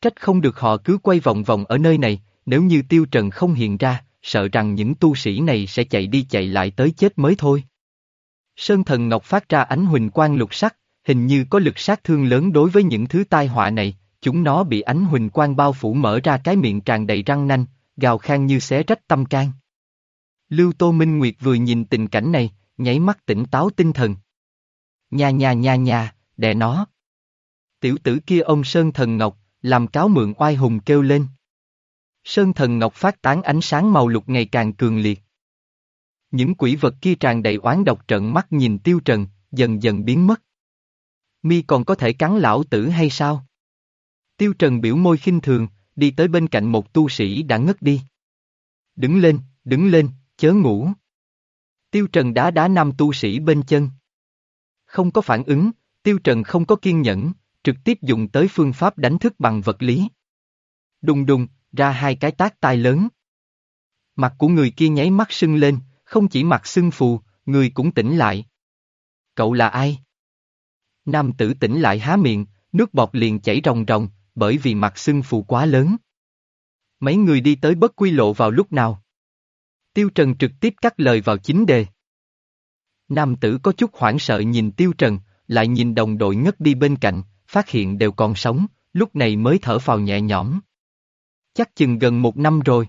Trách không được họ cứ quay vòng vòng ở nơi này, nếu như tiêu trần không hiện ra, sợ rằng những tu sĩ này sẽ chạy đi chạy lại tới chết mới thôi. Sơn thần ngọc phát ra ánh huỳnh quang lục sắc, hình như có lực sát thương lớn đối với những thứ tai họa này, chúng nó bị ánh huỳnh quang bao phủ mở ra cái miệng tràn đầy răng nanh, gào khan như xé rách tâm can. Lưu Tô Minh Nguyệt vừa nhìn tình cảnh này, nháy mắt tỉnh táo tinh thần. Nhà nhà nhà nhà, đè nó. Tiểu tử kia ông Sơn Thần Ngọc, làm cáo mượn oai hùng kêu lên. Sơn Thần Ngọc phát tán ánh sáng màu lục ngày càng cường liệt. Những quỷ vật kia tràn đầy oán độc trợn mắt nhìn Tiêu Trần, dần dần biến mất. Mi còn có thể cắn lão tử hay sao? Tiêu Trần biểu môi khinh thường, đi tới bên cạnh một tu sĩ đã ngất đi. Đứng lên, đứng lên, chớ ngủ. Tiêu Trần đá đá năm tu sĩ bên chân. Không có phản ứng, Tiêu Trần không có kiên nhẫn, trực tiếp dùng tới phương pháp đánh thức bằng vật lý. Đùng đùng, ra hai cái tác tai lớn. Mặt của người kia nháy mắt sưng lên, không chỉ mặt sưng phù, người cũng tỉnh lại. Cậu là ai? Nam tử tỉnh lại há miệng, nước bọt liền chảy ròng ròng, bởi vì mặt sưng phù quá lớn. Mấy người đi tới bất quy lộ vào lúc nào? Tiêu Trần trực tiếp cắt lời vào chính đề. Nam tử có chút hoảng sợ nhìn Tiêu Trần, lại nhìn đồng đội ngất đi bên cạnh, phát hiện đều còn sống, lúc này mới thở phào nhẹ nhõm. Chắc chừng gần một năm rồi.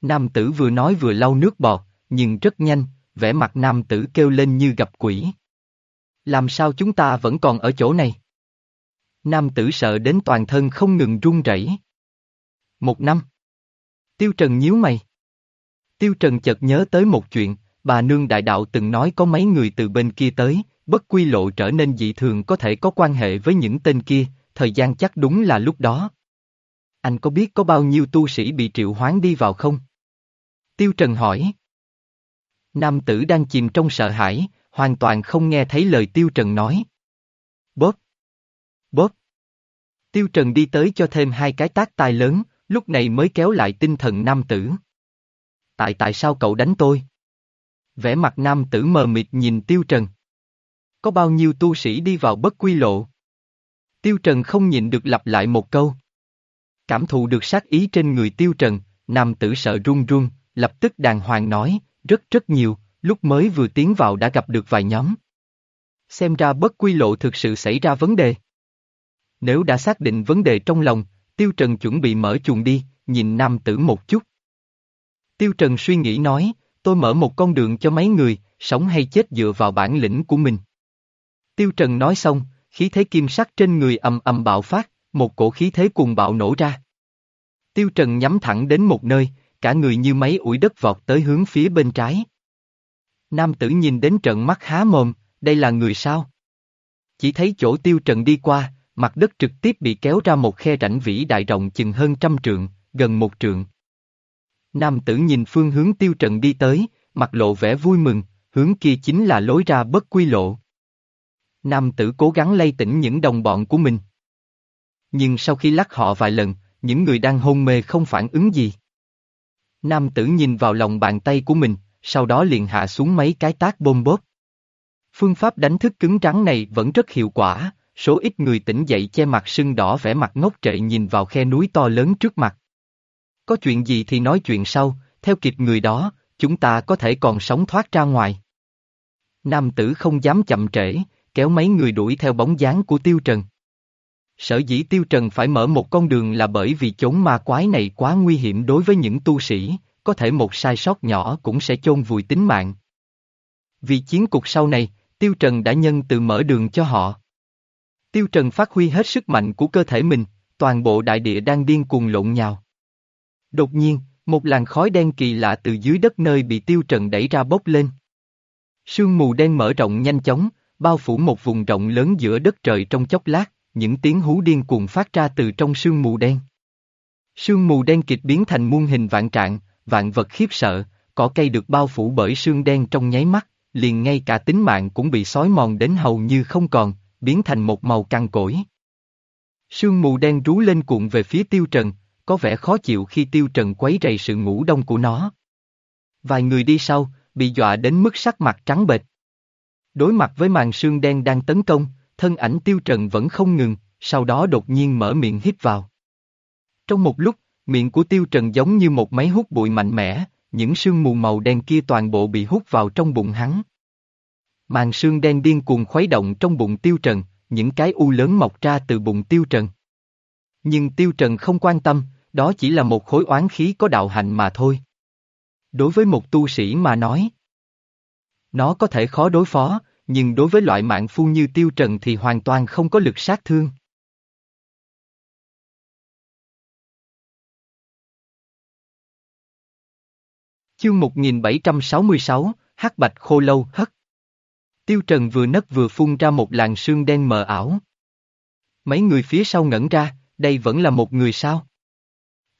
Nam tử vừa nói vừa lau nước bọt, nhưng rất nhanh, vẻ mặt nam tử kêu lên như gặp quỷ. Làm sao chúng ta vẫn còn ở chỗ này? Nam tử sợ đến toàn thân không ngừng run rẩy. Một năm. Tiêu Trần nhíu mày. Tiêu Trần chợt nhớ tới một chuyện, bà nương đại đạo từng nói có mấy người từ bên kia tới, bất quy lộ trở nên dị thường có thể có quan hệ với những tên kia, thời gian chắc đúng là lúc đó. Anh có biết có bao nhiêu tu sĩ bị triệu hoán đi vào không? Tiêu Trần hỏi. Nam tử đang chìm trong sợ hãi, hoàn toàn không nghe thấy lời Tiêu Trần nói. Bóp! Bóp! Tiêu Trần đi tới cho thêm hai cái tác tai lớn, lúc này mới kéo lại tinh thần nam tử. Tại tại sao cậu đánh tôi? Vẻ mặt nam tử mờ mịt nhìn Tiêu Trần. Có bao nhiêu tu sĩ đi vào bất quy lộ? Tiêu Trần không nhịn được lặp lại một câu. Cảm thụ được sát ý trên người Tiêu Trần, nam tử sợ run run, lập tức đàng hoàng nói, rất rất nhiều, lúc mới vừa tiến vào đã gặp được vài nhóm. Xem ra bất quy lộ thực sự xảy ra vấn đề. Nếu đã xác định vấn đề trong lòng, Tiêu Trần chuẩn bị mở chuồng đi, nhìn nam tử một chút. Tiêu Trần suy nghĩ nói, tôi mở một con đường cho mấy người, sống hay chết dựa vào bản lĩnh của mình. Tiêu Trần nói xong, khí thế kim sắc trên người ầm ầm bạo phát, một cổ khí thế cùng bạo nổ ra. Tiêu Trần nhắm thẳng đến một nơi, cả người như máy ủi đất vọt tới hướng phía bên trái. Nam tử nhìn đến trận mắt há mồm, đây là người sao? Chỉ thấy chỗ Tiêu Trần đi qua, mặt đất trực tiếp bị kéo ra một khe rãnh vĩ đại rộng chừng hơn trăm trượng, gần một trượng. Nam tử nhìn phương hướng Tiêu Trần đi tới, mặt lộ vẻ vui mừng, hướng kia chính là lối ra bất quy lộ. Nam tử cố gắng lay tỉnh những đồng bọn của mình. Nhưng sau khi lắc họ vài lần, những người đang hôn mê không phản ứng gì. Nam tử nhìn vào lòng bàn tay của mình, sau đó liền hạ xuống mấy cái tác bôm bóp. Phương pháp đánh thức cứng rắn này vẫn rất hiệu quả, số ít người tỉnh dậy che mặt sưng đỏ vẻ mặt ngốc trệ nhìn vào khe núi to lớn trước mặt. Có chuyện gì thì nói chuyện sau, theo kịp người đó, chúng ta có thể còn sống thoát ra ngoài. Nam tử không dám chậm trễ, kéo mấy người đuổi theo bóng dáng của Tiêu Trần. Sở dĩ Tiêu Trần phải mở một con đường là bởi vì chốn ma quái này quá nguy hiểm đối với những tu sĩ, có thể một sai sót nhỏ cũng sẽ chôn vùi tính mạng. Vì chiến cục sau này, Tiêu Trần đã nhân từ mở đường cho họ. Tiêu Trần phát huy hết sức mạnh của cơ thể mình, toàn bộ đại địa đang điên cuồng lộn nhào. Đột nhiên, một làn khói đen kỳ lạ từ dưới đất nơi bị Tiêu Trần đẩy ra bốc lên. Sương mù đen mở rộng nhanh chóng, bao phủ một vùng rộng lớn giữa đất trời trong chốc lát, những tiếng hú điên cuồng phát ra từ trong sương mù đen. Sương mù đen kịch biến thành muôn hình vạn trạng, vạn vật khiếp sợ, cỏ cây được bao phủ bởi sương đen trong nháy mắt, liền ngay cả tính mạng cũng bị sói mòn đến hầu như không còn, biến thành một màu căng cỗi. Sương mù đen rú lên cuộn về phía tiêu trần, có vẻ khó chịu khi tiêu trần quấy rầy sự ngủ đông của nó. Vài người đi sau, bị dọa đến mức sắc mặt trắng bệch. Đối mặt với màn sương đen đang tấn công, thân ảnh tiêu trần vẫn không ngừng, sau đó đột nhiên mở miệng hít vào. Trong một lúc, miệng của tiêu trần giống như một máy hút bụi mạnh mẽ, những sương mù màu đen kia toàn bộ bị hút vào trong bụng hắn. Màn sương đen điên cuồng khuấy động trong bụng tiêu trần, những cái u lớn mọc ra từ bụng tiêu trần. Nhưng tiêu trần không quan tâm, đó chỉ là một khối oán khí có đạo hạnh mà thôi. Đối với một tu sĩ mà nói, nó có thể khó đối phó, nhưng đối với loại mạng phu như tiêu trần thì hoàn toàn không có lực sát thương. Chương 1766, Hắc Bạch Khô Lâu Hất Tiêu Trần vừa nấc vừa phun ra một làn sương đen mờ ảo. Mấy người phía sau ngẩn ra, đây vẫn là một người sao?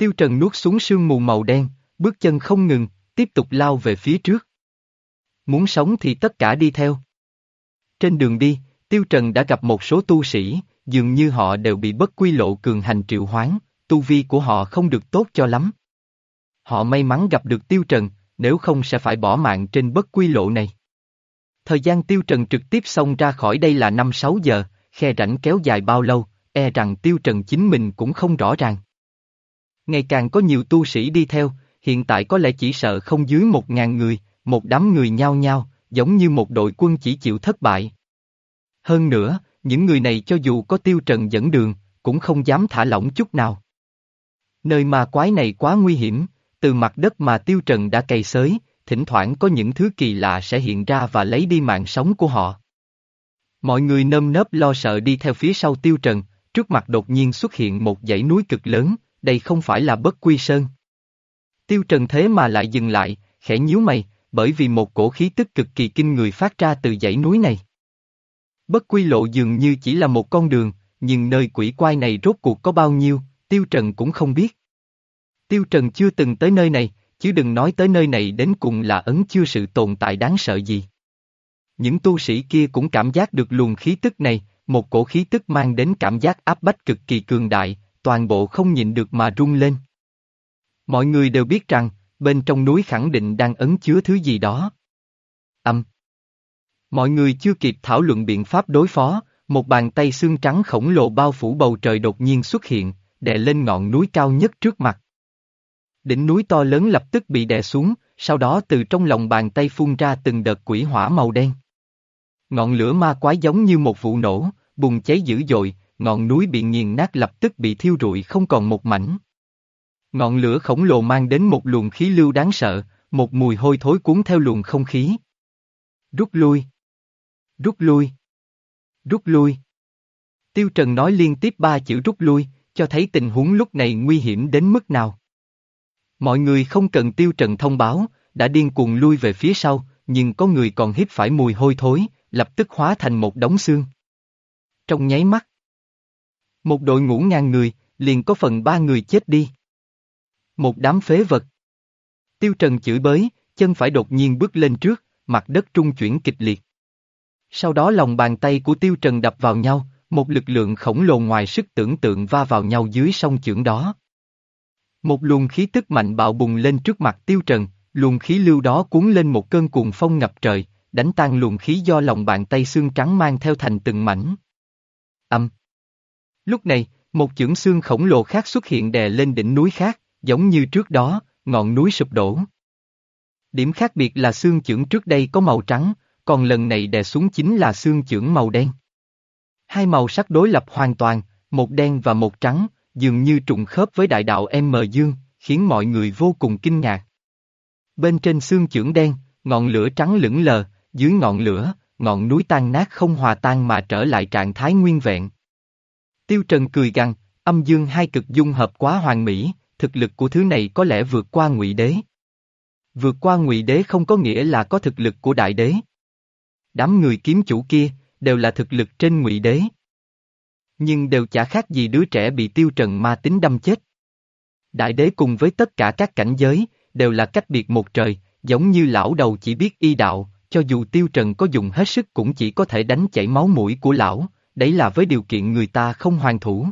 Tiêu Trần nuốt xuống sương mù màu đen, bước chân không ngừng, tiếp tục lao về phía trước. Muốn sống thì tất cả đi theo. Trên đường đi, Tiêu Trần đã gặp một số tu sĩ, dường như họ đều bị bất quy lộ cường hành triệu hoán, tu vi của họ không được tốt cho lắm. Họ may mắn gặp được Tiêu Trần, nếu không sẽ phải bỏ mạng trên bất quy lộ này. Thời gian Tiêu Trần trực tiếp xông ra khỏi đây là 5-6 giờ, khe rảnh kéo dài bao lâu, e rằng Tiêu Trần chính mình cũng không rõ ràng. Ngày càng có nhiều tu sĩ đi theo, hiện tại có lẽ chỉ sợ không dưới một ngàn người, một đám người nhao nhao, giống như một đội quân chỉ chịu thất bại. Hơn nữa, những người này cho dù có Tiêu Trần dẫn đường, cũng không dám thả lỏng chút nào. Nơi mà quái này quá nguy hiểm, từ mặt đất mà Tiêu Trần đã cày xới, thỉnh thoảng có những thứ kỳ lạ sẽ hiện ra và lấy đi mạng sống của họ. Mọi người nơm nớp lo sợ đi theo phía sau Tiêu Trần, trước mặt đột nhiên xuất hiện một dãy núi cực lớn, đây không phải là bất quy sơn. Tiêu Trần thế mà lại dừng lại, khẽ nhíu mày, bởi vì một cổ khí tức cực kỳ kinh người phát ra từ dãy núi này. Bất quy lộ dường như chỉ là một con đường, nhưng nơi quỷ quai này rốt cuộc có bao nhiêu, Tiêu Trần cũng không biết. Tiêu Trần chưa từng tới nơi này, chứ đừng nói tới nơi này đến cùng là ấn chưa sự tồn tại đáng sợ gì. Những tu sĩ kia cũng cảm giác được luồng khí tức này, một cổ khí tức mang đến cảm giác áp bách cực kỳ cường đại, toàn bộ không nhịn được mà rung lên. Mọi người đều biết rằng, bên trong núi khẳng định đang ấn chứa thứ gì đó. Âm. Mọi người chưa kịp thảo luận biện pháp đối phó, một bàn tay xương trắng khổng lồ bao phủ bầu trời đột nhiên xuất hiện, đè lên ngọn núi cao nhất trước mặt. Đỉnh núi to lớn lập tức bị đè xuống, sau đó từ trong lòng bàn tay phun ra từng đợt quỷ hỏa màu đen. Ngọn lửa ma quái giống như một vụ nổ, bùng cháy dữ dội, ngọn núi bị nghiền nát lập tức bị thiêu rụi không còn một mảnh. Ngọn lửa khổng lồ mang đến một luồng khí lưu đáng sợ, một mùi hôi thối cuốn theo luồng không khí. Rút lui. Rút lui. Rút lui. Tiêu Trần nói liên tiếp ba chữ rút lui, cho thấy tình huống lúc này nguy hiểm đến mức nào. Mọi người không cần Tiêu Trần thông báo, đã điên cuồng lui về phía sau, nhưng có người còn hít phải mùi hôi thối, lập tức hóa thành một đống xương. Trong nháy mắt, một đội ngũ ngàn người, liền có phần ba người chết đi. Một đám phế vật. Tiêu Trần chửi bới, chân phải đột nhiên bước lên trước, mặt đất trung chuyển kịch liệt. Sau đó lòng bàn tay của Tiêu Trần đập vào nhau, một lực lượng khổng lồ ngoài sức tưởng tượng va vào nhau dưới sông chưởng đó. Một luồng khí tức mạnh bạo bùng lên trước mặt Tiêu Trần, luồng khí lưu đó cuốn lên một cơn cuồng phong ngập trời, đánh tan luồng khí do lòng bàn tay xương trắng mang theo thành từng mảnh. Âm. Lúc này, một chưởng xương khổng lồ khác xuất hiện đè lên đỉnh núi khác, giống như trước đó, ngọn núi sụp đổ. Điểm khác biệt là xương chưởng trước đây có màu trắng, còn lần này đè xuống chính là xương chưởng màu đen. Hai màu sắc đối lập hoàn toàn, một đen và một trắng, dường như trùng khớp với đại đạo M Dương, khiến mọi người vô cùng kinh ngạc. Bên trên xương chưởng đen, ngọn lửa trắng lững lờ, dưới ngọn lửa, ngọn núi tan nát không hòa tan mà trở lại trạng thái nguyên vẹn. Tiêu Trần cười gằn, âm dương hai cực dung hợp quá hoàn mỹ, thực lực của thứ này có lẽ vượt qua ngụy đế. Vượt qua ngụy đế không có nghĩa là có thực lực của đại đế. Đám người kiếm chủ kia, đều là thực lực trên ngụy đế. Nhưng đều chả khác gì đứa trẻ bị tiêu trần ma tính đâm chết. Đại đế cùng với tất cả các cảnh giới, đều là cách biệt một trời, giống như lão đầu chỉ biết y đạo, cho dù tiêu trần có dùng hết sức cũng chỉ có thể đánh chảy máu mũi của lão, đấy là với điều kiện người ta không hoàn thủ.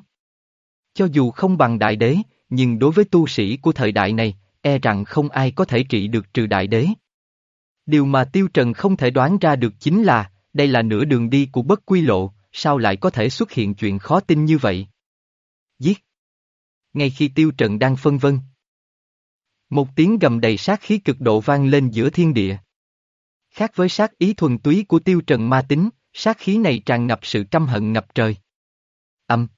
Cho dù không bằng đại đế, nhưng đối với tu sĩ của thời đại này, e rằng không ai có thể trị được trừ đại đế. Điều mà Tiêu Trần không thể đoán ra được chính là, đây là nửa đường đi của bất quy lộ, sao lại có thể xuất hiện chuyện khó tin như vậy? Giết! Ngay khi Tiêu Trần đang phân vân. Một tiếng gầm đầy sát khí cực độ vang lên giữa thiên địa. Khác với sát ý thuần túy của tiêu trần ma tính, sát khí này tràn ngập sự căm hận ngập trời. Âm.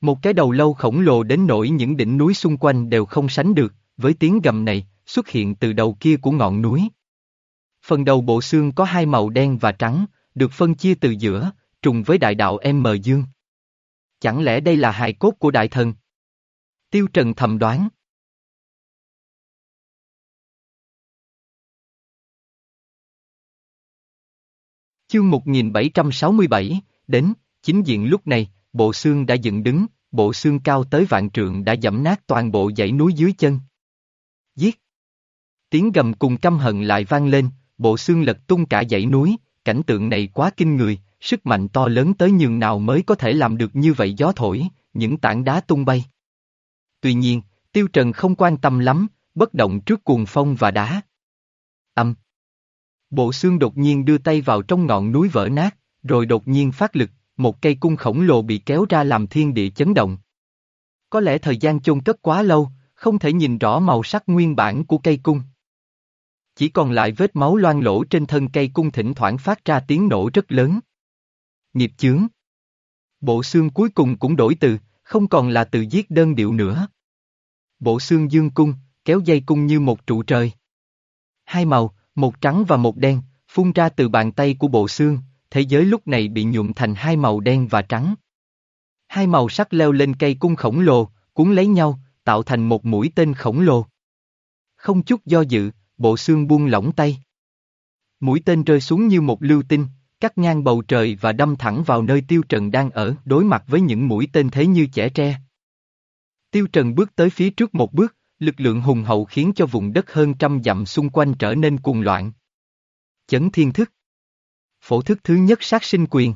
Một cái đầu lâu khổng lồ đến nỗi những đỉnh núi xung quanh đều không sánh được, với tiếng gầm này, xuất hiện từ đầu kia của ngọn núi. Phần đầu bộ xương có hai màu đen và trắng, được phân chia từ giữa, trùng với đại đạo M Dương. Chẳng lẽ đây là hài cốt của đại thần? Tiêu Trần thầm đoán. Chương 1767, đến, chính diện lúc này, bộ xương đã dựng đứng, bộ xương cao tới vạn trượng đã dẫm nát toàn bộ dãy núi dưới chân. Giết! Tiếng gầm cùng căm hận lại vang lên, bộ xương lật tung cả dãy núi, cảnh tượng này quá kinh người, sức mạnh to lớn tới nhường nào mới có thể làm được như vậy gió thổi, những tảng đá tung bay. Tuy nhiên, Tiêu Trần không quan tâm lắm, bất động trước cuồng phong và đá. Âm. Bộ xương đột nhiên đưa tay vào trong ngọn núi vỡ nát, rồi đột nhiên phát lực, một cây cung khổng lồ bị kéo ra làm thiên địa chấn động. Có lẽ thời gian chôn cất quá lâu, không thể nhìn rõ màu sắc nguyên bản của cây cung. Chỉ còn lại vết máu loang lỗ trên thân cây cung thỉnh thoảng phát ra tiếng nổ rất lớn. Nghiệp chướng. Bộ xương cuối cùng cũng đổi từ, không còn là từ giết đơn điệu nữa. Bộ xương dương cung, kéo dây cung như một trụ trời. Hai màu, một trắng và một đen, phun ra từ bàn tay của bộ xương, thế giới lúc này bị nhuộm thành hai màu đen và trắng. Hai màu sắc leo lên cây cung khổng lồ, cuốn lấy nhau, tạo thành một mũi tên khổng lồ. Không chút do dự, bộ xương buông lỏng tay. Mũi tên rơi xuống như một lưu tinh, cắt ngang bầu trời và đâm thẳng vào nơi Tiêu Trần đang ở, đối mặt với những mũi tên thế như trẻ tre. Tiêu Trần bước tới phía trước một bước, lực lượng hùng hậu khiến cho vùng đất hơn trăm dặm xung quanh trở nên cuồng loạn. Chấn thiên thức Phổ thức thứ nhất sát sinh quyền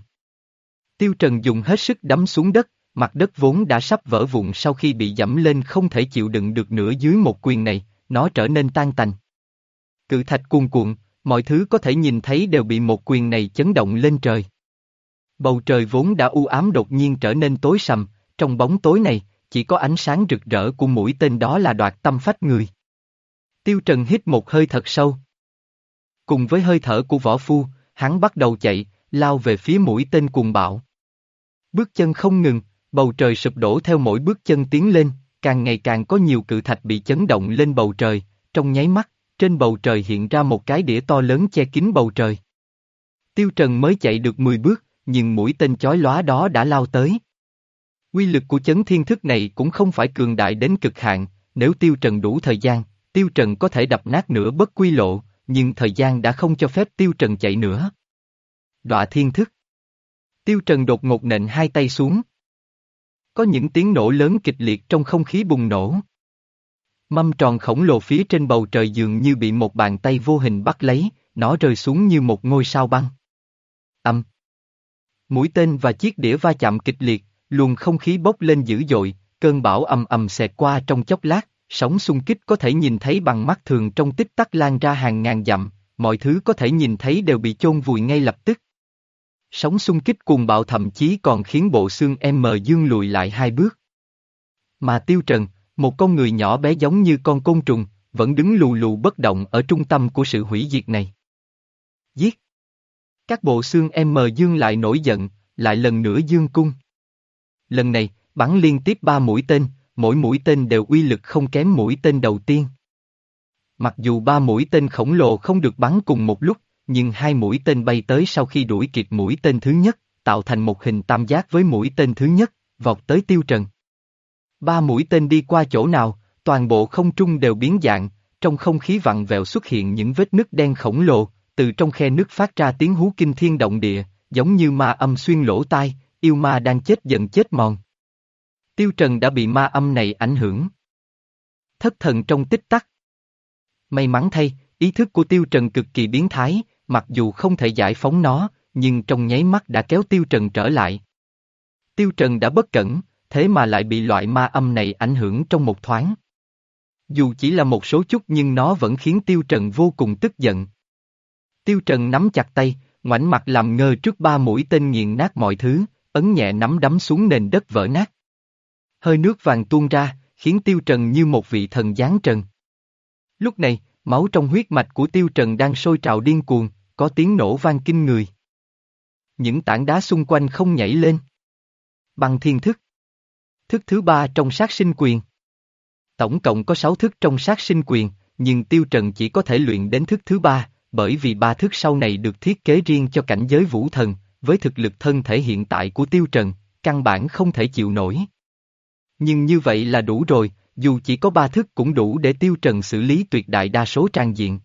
Tiêu Trần dùng hết sức đấm xuống đất, mặt đất vốn đã sắp vỡ vụn sau khi bị dẫm lên không thể chịu đựng được nữa dưới một quyền này, nó trở nên tan tành. Cự thạch cuồn cuộn, mọi thứ có thể nhìn thấy đều bị một quyền này chấn động lên trời. Bầu trời vốn đã u ám đột nhiên trở nên tối sầm, trong bóng tối này, chỉ có ánh sáng rực rỡ của mũi tên đó là đoạt tâm phách người. Tiêu Trần hít một hơi thật sâu. Cùng với hơi thở của võ phu, hắn bắt đầu chạy, lao về phía mũi tên cuồng bạo. Bước chân không ngừng, bầu trời sụp đổ theo mỗi bước chân tiến lên, càng ngày càng có nhiều cự thạch bị chấn động lên bầu trời, trong nháy mắt, trên bầu trời hiện ra một cái đĩa to lớn che kín bầu trời. Tiêu Trần mới chạy được 10 bước, nhưng mũi tên chói lóa đó đã lao tới. Quy lực của chấn thiên thức này cũng không phải cường đại đến cực hạn, nếu Tiêu Trần đủ thời gian, Tiêu Trần có thể đập nát nửa bất quy lộ, nhưng thời gian đã không cho phép Tiêu Trần chạy nữa. Đọa thiên thức Tiêu Trần đột ngột nện hai tay xuống. Có những tiếng nổ lớn kịch liệt trong không khí bùng nổ. Mâm tròn khổng lồ phía trên bầu trời dường như bị một bàn tay vô hình bắt lấy, nó rơi xuống như một ngôi sao băng. Âm. Mũi tên và chiếc đĩa va chạm kịch liệt, luồng không khí bốc lên dữ dội, cơn bão ầm ầm xẹt qua trong chốc lát, sóng xung kích có thể nhìn thấy bằng mắt thường trong tích tắc lan ra hàng ngàn dặm, mọi thứ có thể nhìn thấy đều bị chôn vùi ngay lập tức. Sóng xung kích cuồng bạo thậm chí còn khiến bộ xương M dương lùi lại hai bước. Mà Tiêu Trần, một con người nhỏ bé giống như con côn trùng, vẫn đứng lù lù bất động ở trung tâm của sự hủy diệt này. Giết! Các bộ xương M dương lại nổi giận, lại lần nữa dương cung. Lần này, bắn liên tiếp ba mũi tên, mỗi mũi tên đều uy lực không kém mũi tên đầu tiên. Mặc dù ba mũi tên khổng lồ không được bắn cùng một lúc, nhưng hai mũi tên bay tới sau khi đuổi kịp mũi tên thứ nhất, tạo thành một hình tam giác với mũi tên thứ nhất, vọt tới tiêu trần. Ba mũi tên đi qua chỗ nào, toàn bộ không trung đều biến dạng, trong không khí vặn vẹo xuất hiện những vết nứt đen khổng lồ, từ trong khe nước phát ra tiếng hú kinh thiên động địa, giống như ma âm xuyên lỗ tai, yêu ma đang chết dần chết mòn. Tiêu Trần đã bị ma âm này ảnh hưởng. Thất thần trong tích tắc. May mắn thay, ý thức của Tiêu Trần cực kỳ biến thái, mặc dù không thể giải phóng nó, nhưng trong nháy mắt đã kéo Tiêu Trần trở lại. Tiêu Trần đã bất cẩn, thế mà lại bị loại ma âm này ảnh hưởng trong một thoáng. Dù chỉ là một số chút nhưng nó vẫn khiến Tiêu Trần vô cùng tức giận. Tiêu Trần nắm chặt tay, ngoảnh mặt làm ngơ trước ba mũi tên nghiền nát mọi thứ, ấn nhẹ nắm đấm xuống nền đất vỡ nát. Hơi nước vàng tuôn ra, khiến Tiêu Trần như một vị thần giáng trần. Lúc này, máu trong huyết mạch của Tiêu Trần đang sôi trào điên cuồng, có tiếng nổ vang kinh người. Những tảng đá xung quanh không nhảy lên. Bằng thiên thức. Thức thứ ba trong sát sinh quyền. Tổng cộng có sáu thức trong sát sinh quyền, nhưng Tiêu Trần chỉ có thể luyện đến thức thứ ba, bởi vì ba thức sau này được thiết kế riêng cho cảnh giới vũ thần, với thực lực thân thể hiện tại của Tiêu Trần, căn bản không thể chịu nổi. Nhưng như vậy là đủ rồi, dù chỉ có ba thức cũng đủ để Tiêu Trần xử lý tuyệt đại đa số trang diện.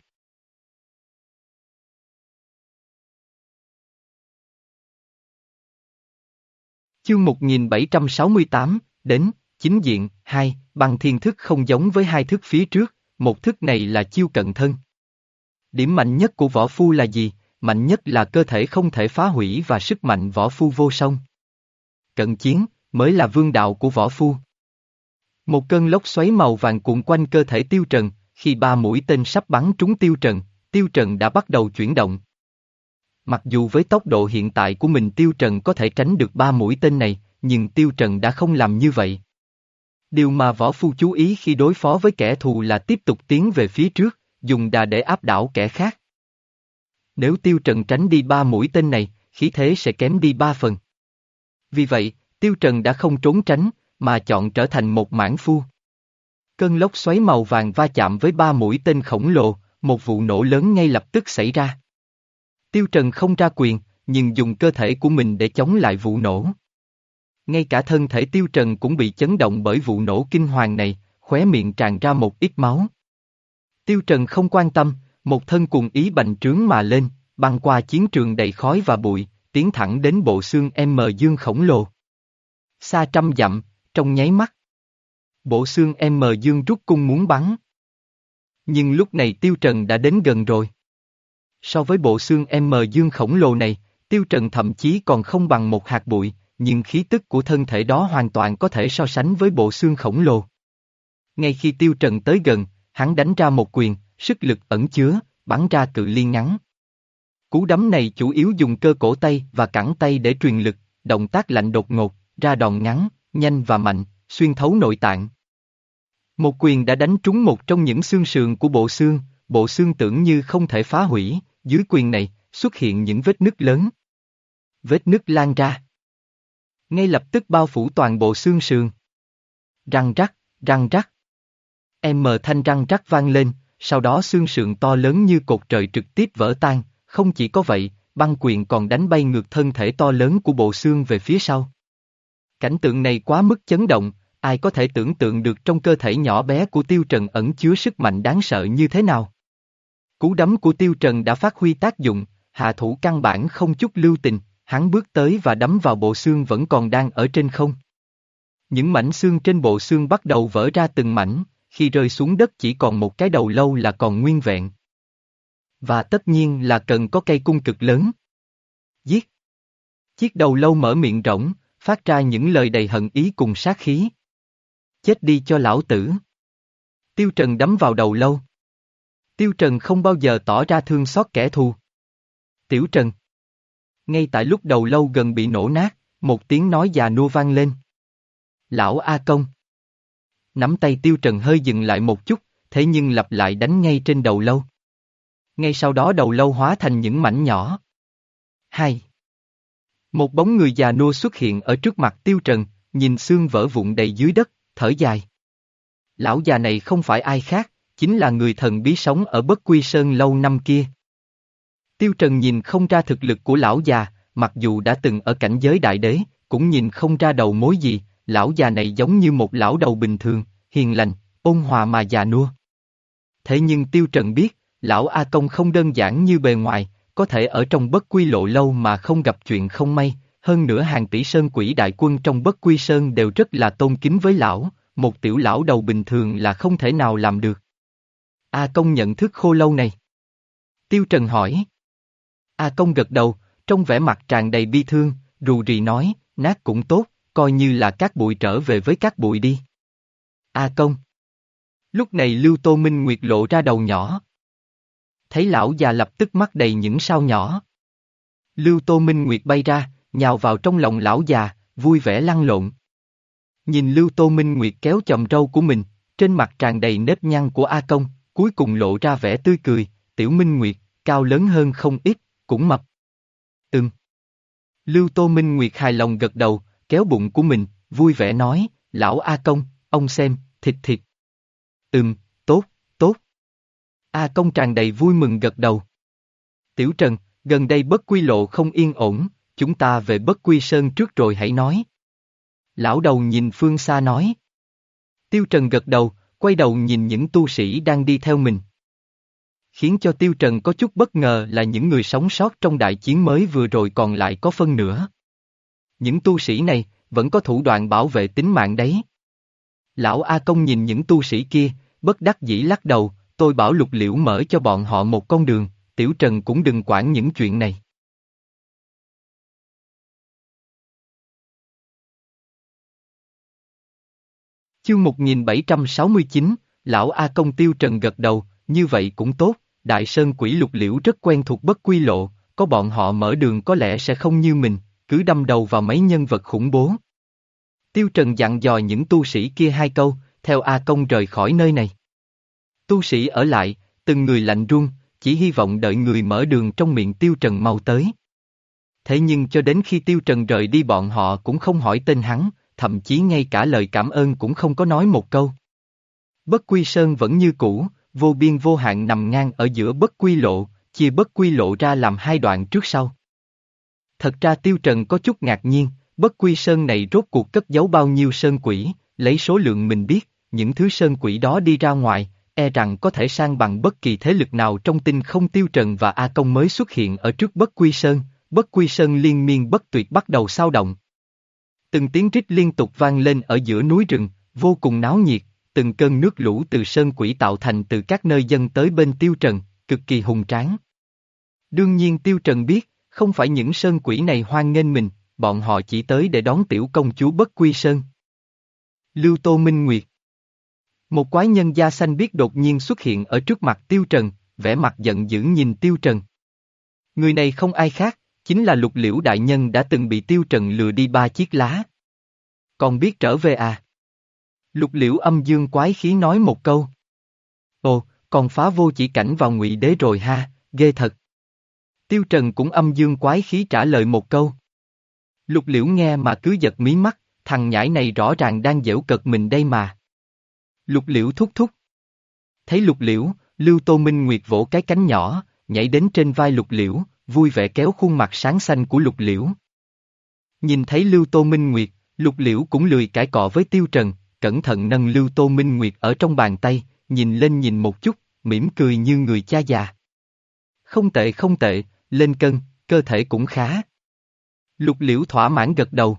Chương 1768, đến, chính diện, hai, bằng thiên thức không giống với hai thức phía trước, một thức này là chiêu cận thân. Điểm mạnh nhất của võ phu là gì? Mạnh nhất là cơ thể không thể phá hủy và sức mạnh võ phu vô song. Cận chiến, mới là vương đạo của võ phu. Một cơn lốc xoáy màu vàng cuộn quanh cơ thể tiêu trần, khi ba mũi tên sắp bắn trúng tiêu trần, tiêu trần đã bắt đầu chuyển động. Mặc dù với tốc độ hiện tại của mình tiêu trần có thể tránh được ba mũi tên này, nhưng tiêu trần đã không làm như vậy. Điều mà võ phu chú ý khi đối phó với kẻ thù là tiếp tục tiến về phía trước, dùng đà để áp đảo kẻ khác. Nếu tiêu trần tránh đi ba mũi tên này, khí thế sẽ kém đi ba phần. Vì vậy, tiêu trần đã không trốn tránh, mà chọn trở thành một mãn phu. Cơn lốc xoáy màu vàng va chạm với ba mũi tên khổng lồ, một vụ nổ lớn ngay lập tức xảy ra. Tiêu Trần không ra quyền, nhưng dùng cơ thể của mình để chống lại vụ nổ. Ngay cả thân thể Tiêu Trần cũng bị chấn động bởi vụ nổ kinh hoàng này, khóe miệng tràn ra một ít máu. Tiêu Trần không quan tâm, một thân cùng ý bành trướng mà lên, băng qua chiến trường đầy khói và bụi, tiến thẳng đến bộ xương M dương khổng lồ. Xa trăm dặm, trong nháy mắt. Bộ xương M dương rút cung muốn bắn. Nhưng lúc này Tiêu Trần đã đến gần rồi. So với bộ xương M dương khổng lồ này, Tiêu Trần thậm chí còn không bằng một hạt bụi, nhưng khí tức của thân thể đó hoàn toàn có thể so sánh với bộ xương khổng lồ. Ngay khi Tiêu Trần tới gần, hắn đánh ra một quyền, sức lực ẩn chứa, bắn ra cự liên ngắn. Cú đấm này chủ yếu dùng cơ cổ tay và cẳng tay để truyền lực, động tác lạnh đột ngột, ra đòn ngắn, nhanh và mạnh, xuyên thấu nội tạng. Một quyền đã đánh trúng một trong những xương sườn của bộ xương, bộ xương tưởng như không thể phá hủy, dưới quyền này, xuất hiện những vết nứt lớn. Vết nứt lan ra. Ngay lập tức bao phủ toàn bộ xương sườn. Răng rắc, răng rắc. Em mờ thanh răng rắc vang lên, sau đó xương sườn to lớn như cột trời trực tiếp vỡ tan, không chỉ có vậy, băng quyền còn đánh bay ngược thân thể to lớn của bộ xương về phía sau. Cảnh tượng này quá mức chấn động, ai có thể tưởng tượng được trong cơ thể nhỏ bé của Tiêu Trần ẩn chứa sức mạnh đáng sợ như thế nào. Cú đấm của Tiêu Trần đã phát huy tác dụng, hạ thủ căn bản không chút lưu tình, hắn bước tới và đấm vào bộ xương vẫn còn đang ở trên không. Những mảnh xương trên bộ xương bắt đầu vỡ ra từng mảnh, khi rơi xuống đất chỉ còn một cái đầu lâu là còn nguyên vẹn. Và tất nhiên là cần có cây cung cực lớn. Giết! Chiếc đầu lâu mở miệng rỗng, phát ra những lời đầy hận ý cùng sát khí. Chết đi cho lão tử. Tiêu Trần đấm vào đầu lâu. Tiêu Trần không bao giờ tỏ ra thương xót kẻ thù. Tiểu Trần. Ngay tại lúc đầu lâu gần bị nổ nát, một tiếng nói già nua vang lên. Lão A Công. Nắm tay Tiêu Trần hơi dừng lại một chút, thế nhưng lặp lại đánh ngay trên đầu lâu. Ngay sau đó đầu lâu hóa thành những mảnh nhỏ. Hai. Một bóng người già nua xuất hiện ở trước mặt Tiêu Trần, nhìn xương vỡ vụn đầy dưới đất, thở dài. Lão già này không phải ai khác, chính là người thần bí sống ở bất quy sơn lâu năm kia. Tiêu Trần nhìn không ra thực lực của lão già, mặc dù đã từng ở cảnh giới đại đế, cũng nhìn không ra đầu mối gì, lão già này giống như một lão đầu bình thường, hiền lành, ôn hòa mà già nua. Thế nhưng Tiêu Trần biết, lão A Công không đơn giản như bề ngoài, có thể ở trong bất quy lộ lâu mà không gặp chuyện không may, hơn nữa hàng tỷ sơn quỷ đại quân trong bất quy sơn đều rất là tôn kính với lão, một tiểu lão đầu bình thường là không thể nào làm được. A Công nhận thức khô lâu này. Tiêu Trần hỏi. A Công gật đầu, trong vẻ mặt tràn đầy bi thương, rù rì nói, nát cũng tốt, coi như là các bụi trở về với các bụi đi. A Công. Lúc này Lưu Tô Minh Nguyệt lộ ra đầu nhỏ. Thấy lão già lập tức mắt đầy những sao nhỏ. Lưu Tô Minh Nguyệt bay ra, nhào vào trong lòng lão già, vui vẻ lăn lộn. Nhìn Lưu Tô Minh Nguyệt kéo chầm râu của mình, trên mặt tràn đầy nếp nhăn của A Công, cuối cùng lộ ra vẻ tươi cười, tiểu minh nguyệt, cao lớn hơn không ít, cũng mập. Ừm. Lưu Tô Minh Nguyệt hài lòng gật đầu, kéo bụng của mình, vui vẻ nói, lão A Công, ông xem, thịt thịt. Ừm, tốt, tốt. A Công tràn đầy vui mừng gật đầu. Tiểu Trần, gần đây bất quy lộ không yên ổn, chúng ta về bất quy sơn trước rồi hãy nói. Lão đầu nhìn phương xa nói. Tiêu Trần gật đầu, quay đầu nhìn những tu sĩ đang đi theo mình. Khiến cho Tiêu Trần có chút bất ngờ là những người sống sót trong đại chiến mới vừa rồi còn lại có phân nữa. Những tu sĩ này, vẫn có thủ đoạn bảo vệ tính mạng đấy. Lão A Công nhìn những tu sĩ kia, bất đắc dĩ lắc đầu, tôi bảo lục liễu mở cho bọn họ một con đường, Tiểu Trần cũng đừng quản những chuyện này. Chương 1769, Lão A Công Tiêu Trần gật đầu, như vậy cũng tốt, Đại Sơn quỷ lục liễu rất quen thuộc bất quy lộ, có bọn họ mở đường có lẽ sẽ không như mình, cứ đâm đầu vào mấy nhân vật khủng bố. Tiêu Trần dặn dò những tu sĩ kia hai câu, theo A Công rời khỏi nơi này. Tu sĩ ở lại, từng người lạnh run, chỉ hy vọng đợi người mở đường trong miệng Tiêu Trần mau tới. Thế nhưng cho đến khi Tiêu Trần rời đi bọn họ cũng không hỏi tên hắn, thậm chí ngay cả lời cảm ơn cũng không có nói một câu. Bất Quy Sơn vẫn như cũ, vô biên vô hạn nằm ngang ở giữa Bất Quy Lộ, chia Bất Quy Lộ ra làm hai đoạn trước sau. Thật ra Tiêu Trần có chút ngạc nhiên, Bất Quy Sơn này rốt cuộc cất giấu bao nhiêu sơn quỷ, lấy số lượng mình biết, những thứ sơn quỷ đó đi ra ngoài, e rằng có thể sang bằng bất kỳ thế lực nào trong tinh không Tiêu Trần và A Công mới xuất hiện ở trước Bất Quy Sơn, Bất Quy Sơn liên miên bất tuyệt bắt đầu sao động. Từng tiếng rít liên tục vang lên ở giữa núi rừng, vô cùng náo nhiệt, từng cơn nước lũ từ sơn quỷ tạo thành từ các nơi dân tới bên Tiêu Trần, cực kỳ hùng tráng. Đương nhiên Tiêu Trần biết, không phải những sơn quỷ này hoan nghênh mình, bọn họ chỉ tới để đón tiểu công chúa bất quy sơn. Lưu Tô Minh Nguyệt Một quái nhân da xanh biết đột nhiên xuất hiện ở trước mặt Tiêu Trần, vẻ mặt giận dữ nhìn Tiêu Trần. Người này không ai khác, chính là lục liễu đại nhân đã từng bị Tiêu Trần lừa đi ba chiếc lá. Còn biết trở về à? Lục liễu âm dương quái khí nói một câu. Ồ, còn phá vô chỉ cảnh vào ngụy đế rồi ha, ghê thật. Tiêu Trần cũng âm dương quái khí trả lời một câu. Lục liễu nghe mà cứ giật mí mắt, thằng nhãi này rõ ràng đang dễu cợt mình đây mà. Lục liễu thúc thúc. Thấy lục liễu, Lưu Tô Minh Nguyệt vỗ cái cánh nhỏ, nhảy đến trên vai lục liễu, vui vẻ kéo khuôn mặt sáng xanh của lục liễu. Nhìn thấy Lưu Tô Minh Nguyệt, lục liễu cũng lười cãi cọ với Tiêu Trần, cẩn thận nâng Lưu Tô Minh Nguyệt ở trong bàn tay, nhìn lên nhìn một chút, mỉm cười như người cha già. Không tệ không tệ, lên cân, cơ thể cũng khá. Lục liễu thỏa mãn gật đầu.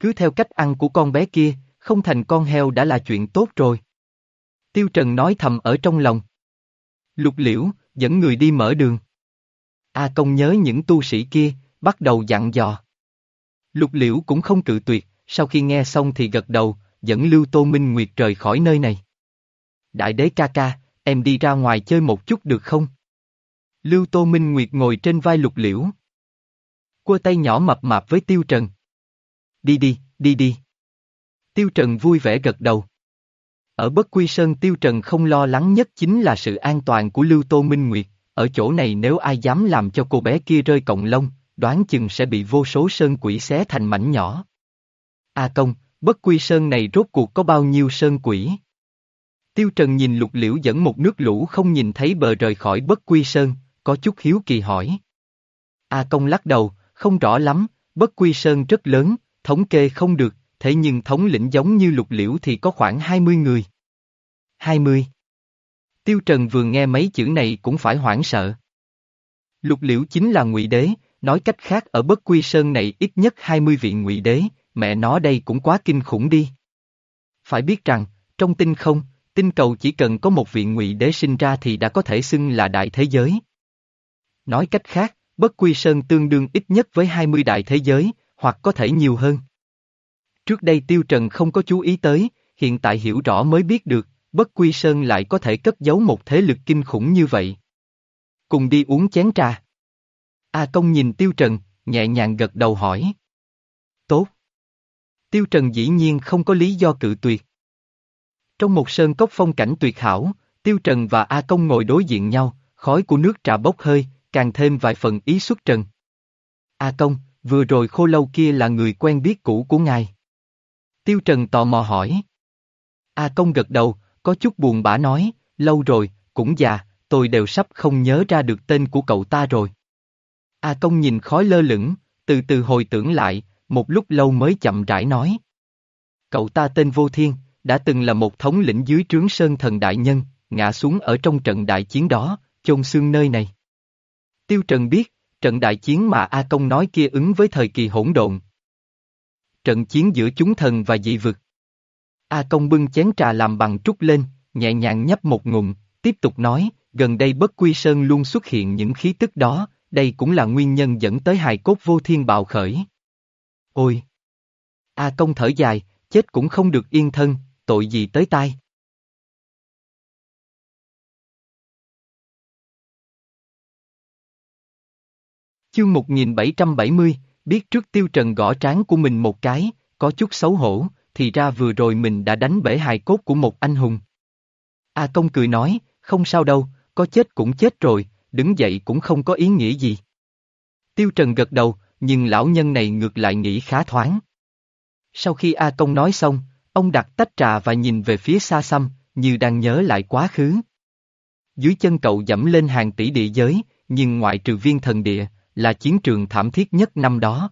Cứ theo cách ăn của con bé kia, không thành con heo đã là chuyện tốt rồi. Tiêu Trần nói thầm ở trong lòng. Lục liễu, dẫn người đi mở đường. À, A công nhớ những tu sĩ kia, bắt đầu dặn dò. Lục liễu cũng không cự tuyệt, sau khi nghe xong thì gật đầu, dẫn Lưu Tô Minh Nguyệt rời khỏi nơi này. Đại đế ca ca, em đi ra ngoài chơi một chút được không? Lưu Tô Minh Nguyệt ngồi trên vai lục liễu. Cua tay nhỏ mập mạp với Tiêu Trần. Đi đi, đi đi. Tiêu Trần vui vẻ gật đầu. Ở Bất Quy Sơn Tiêu Trần không lo lắng nhất chính là sự an toàn của Lưu Tô Minh Nguyệt, ở chỗ này nếu ai dám làm cho cô bé kia rơi cộng lông, đoán chừng sẽ bị vô số sơn quỷ xé thành mảnh nhỏ. A công, Bất Quy Sơn này rốt cuộc có bao nhiêu sơn quỷ? Tiêu Trần nhìn lục liễu dẫn một nước lũ không nhìn thấy bờ rời khỏi Bất Quy Sơn, có chút hiếu kỳ hỏi. A công lắc đầu, không rõ lắm, bất quy sơn rất lớn, thống kê không được, thế nhưng thống lĩnh giống như lục liễu thì có khoảng 20 người. 20. Tiêu Trần vừa nghe mấy chữ này cũng phải hoảng sợ. Lục liễu chính là ngụy đế, nói cách khác ở bất quy sơn này ít nhất 20 vị ngụy đế, mẹ nó đây cũng quá kinh khủng đi. Phải biết rằng, trong tinh không, tinh cầu chỉ cần có một vị ngụy đế sinh ra thì đã có thể xưng là đại thế giới. Nói cách khác, Bất Quy Sơn tương đương ít nhất với 20 đại thế giới, hoặc có thể nhiều hơn. Trước đây Tiêu Trần không có chú ý tới, hiện tại hiểu rõ mới biết được, Bất Quy Sơn lại có thể cất giấu một thế lực kinh khủng như vậy. Cùng đi uống chén trà. A Công nhìn Tiêu Trần, nhẹ nhàng gật đầu hỏi. Tốt. Tiêu Trần dĩ nhiên không có lý do cự tuyệt. Trong một sơn cốc phong cảnh tuyệt hảo, Tiêu Trần và A Công ngồi đối diện nhau, khói của nước trà bốc hơi, càng thêm vài phần ý xuất trần. A Công, vừa rồi khô lâu kia là người quen biết cũ của ngài. Tiêu Trần tò mò hỏi. A Công gật đầu, có chút buồn bã nói, lâu rồi, cũng già, tôi đều sắp không nhớ ra được tên của cậu ta rồi. A Công nhìn khói lơ lửng, từ từ hồi tưởng lại, một lúc lâu mới chậm rãi nói. Cậu ta tên Vô Thiên, đã từng là một thống lĩnh dưới trướng Sơn Thần Đại Nhân, ngã xuống ở trong trận đại chiến đó, chôn xương nơi này. Tiêu Trần biết, trận đại chiến mà A Công nói kia ứng với thời kỳ hỗn độn. Trận chiến giữa chúng thần và dị vực. A Công bưng chén trà làm bằng trúc lên, nhẹ nhàng nhấp một ngụm, tiếp tục nói, gần đây bất quy sơn luôn xuất hiện những khí tức đó, đây cũng là nguyên nhân dẫn tới hài cốt vô thiên bạo khởi. Ôi! A Công thở dài, chết cũng không được yên thân, tội gì tới tai. Chương 1770, biết trước tiêu trần gõ trán của mình một cái, có chút xấu hổ, thì ra vừa rồi mình đã đánh bể hài cốt của một anh hùng. A Công cười nói, không sao đâu, có chết cũng chết rồi, đứng dậy cũng không có ý nghĩa gì. Tiêu Trần gật đầu, nhưng lão nhân này ngược lại nghĩ khá thoáng. Sau khi A Công nói xong, ông đặt tách trà và nhìn về phía xa xăm, như đang nhớ lại quá khứ. Dưới chân cậu dẫm lên hàng tỷ địa giới, nhưng ngoại trừ viên thần địa, là chiến trường thảm thiết nhất năm đó.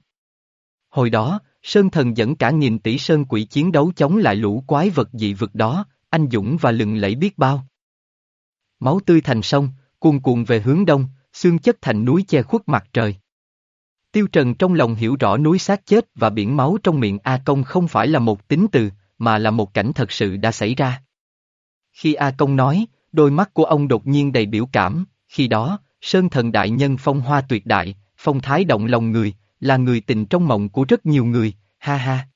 Hồi đó, Sơn Thần dẫn cả nghìn tỷ Sơn quỷ chiến đấu chống lại lũ quái vật dị vực đó, anh dũng và lừng lẫy biết bao. Máu tươi thành sông, cuồn cuộn về hướng đông, xương chất thành núi che khuất mặt trời. Tiêu Trần trong lòng hiểu rõ núi xác chết và biển máu trong miệng A Công không phải là một tính từ, mà là một cảnh thật sự đã xảy ra. Khi A Công nói, đôi mắt của ông đột nhiên đầy biểu cảm, khi đó, Sơn Thần Đại Nhân phong hoa tuyệt đại, phong thái động lòng người, là người tình trong mộng của rất nhiều người, ha ha.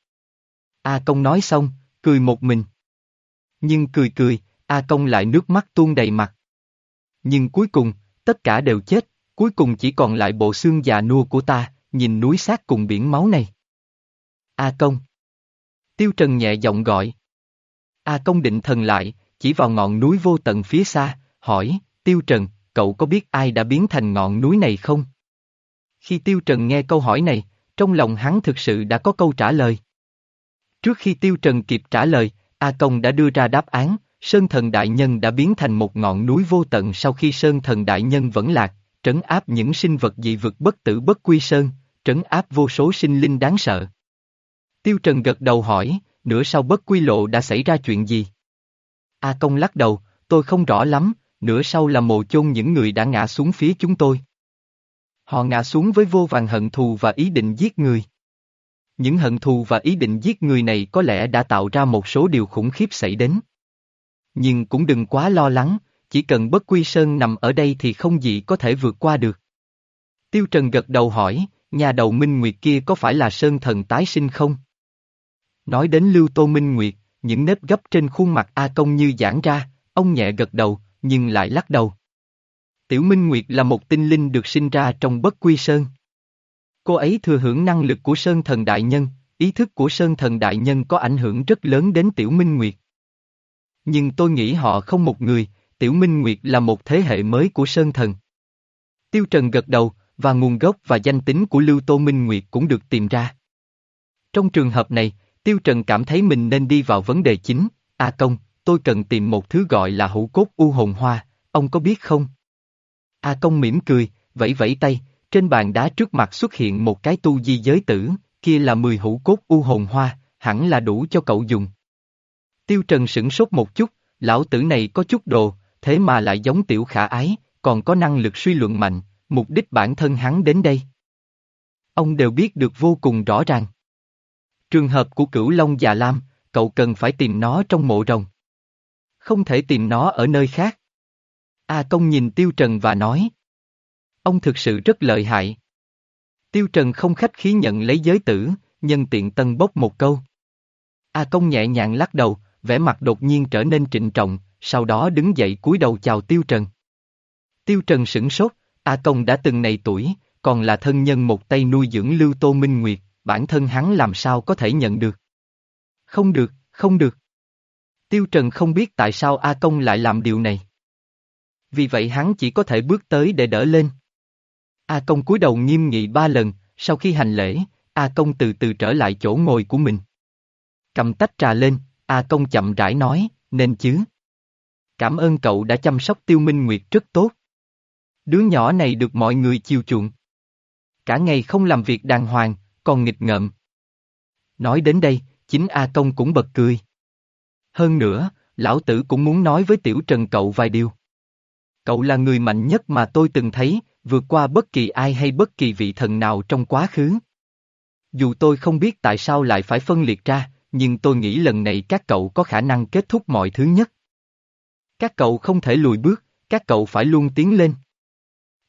A Công nói xong, cười một mình. Nhưng cười cười, A Công lại nước mắt tuôn đầy mặt. Nhưng cuối cùng, tất cả đều chết, cuối cùng chỉ còn lại bộ xương già nua của ta, nhìn núi xác cùng biển máu này. A Công. Tiêu Trần nhẹ giọng gọi. A Công định thần lại, chỉ vào ngọn núi vô tận phía xa, hỏi, Tiêu Trần, cậu có biết ai đã biến thành ngọn núi này không? Khi Tiêu Trần nghe câu hỏi này, trong lòng hắn thực sự đã có câu trả lời. Trước khi Tiêu Trần kịp trả lời, A Công đã đưa ra đáp án, Sơn Thần Đại Nhân đã biến thành một ngọn núi vô tận sau khi Sơn Thần Đại Nhân vẫn lạc, trấn áp những sinh vật dị vực bất tử bất quy sơn, trấn áp vô số sinh linh đáng sợ. Tiêu Trần gật đầu hỏi, nửa sau bất quy lộ đã xảy ra chuyện gì? A Công lắc đầu, tôi không rõ lắm, nửa sau là mồ chôn những người đã ngã xuống phía chúng tôi. Họ ngã xuống với vô vàng hận thù và ý định giết người. Những hận thù và ý định giết người này có lẽ đã tạo ra một số điều khủng khiếp xảy đến. Nhưng cũng đừng quá lo lắng, chỉ cần bất quy sơn nằm ở đây thì không gì có thể vượt qua được. Tiêu Trần gật đầu hỏi, nhà đầu Minh Nguyệt kia có phải là sơn thần tái sinh không? Nói đến Lưu Tô Minh Nguyệt, những nếp gấp trên khuôn mặt A Công như giãn ra, ông nhẹ gật đầu, nhưng lại lắc đầu. Tiểu Minh Nguyệt là một tinh linh được sinh ra trong bất quy sơn. Cô ấy thừa hưởng năng lực của Sơn Thần Đại Nhân, ý thức của Sơn Thần Đại Nhân có ảnh hưởng rất lớn đến Tiểu Minh Nguyệt. Nhưng tôi nghĩ họ không một người, Tiểu Minh Nguyệt là một thế hệ mới của Sơn Thần. Tiêu Trần gật đầu, và nguồn gốc và danh tính của Lưu Tô Minh Nguyệt cũng được tìm ra. Trong trường hợp này, Tiêu Trần cảm thấy mình nên đi vào vấn đề chính, A Công, tôi cần tìm một thứ gọi là hữu cốt u hồn hoa, ông có biết không? A Công mỉm cười, vẫy vẫy tay, trên bàn đá trước mặt xuất hiện một cái tu di giới tử, kia là 10 hữu cốt u hồn hoa, hẳn là đủ cho cậu dùng. Tiêu Trần sửng sốt một chút, lão tử này có chút đồ, thế mà lại giống tiểu khả ái, còn có năng lực suy luận mạnh, mục đích bản thân hắn đến đây. Ông đều biết được vô cùng rõ ràng. Trường hợp của cửu Long già Lam, cậu cần phải tìm nó trong mộ rồng. Không thể tìm nó ở nơi khác. A Công nhìn Tiêu Trần và nói. Ông thực sự rất lợi hại. Tiêu Trần không khách khí nhận lấy giới tử, nhân tiện tân bốc một câu. A Công nhẹ nhàng lắc đầu, vẻ mặt đột nhiên trở nên trịnh trọng, sau đó đứng dậy cúi đầu chào Tiêu Trần. Tiêu Trần sửng sốt, A Công đã từng này tuổi, còn là thân nhân một tay nuôi dưỡng Lưu Tô Minh Nguyệt, bản thân hắn làm sao có thể nhận được. Không được, không được. Tiêu Trần không biết tại sao A Công lại làm điều này. Vì vậy hắn chỉ có thể bước tới để đỡ lên. A Công cúi đầu nghiêm nghị ba lần, sau khi hành lễ, A Công từ từ trở lại chỗ ngồi của mình. Cầm tách trà lên, A Công chậm rãi nói, nên chứ. Cảm ơn cậu đã chăm sóc Tiêu Minh Nguyệt rất tốt. Đứa nhỏ này được mọi người chiều chuộng. Cả ngày không làm việc đàng hoàng, còn nghịch ngợm. Nói đến đây, chính A Công cũng bật cười. Hơn nữa, lão tử cũng muốn nói với Tiểu Trần cậu vài điều. Cậu là người mạnh nhất mà tôi từng thấy, vượt qua bất kỳ ai hay bất kỳ vị thần nào trong quá khứ. Dù tôi không biết tại sao lại phải phân liệt ra, nhưng tôi nghĩ lần này các cậu có khả năng kết thúc mọi thứ nhất. Các cậu không thể lùi bước, các cậu phải luôn tiến lên.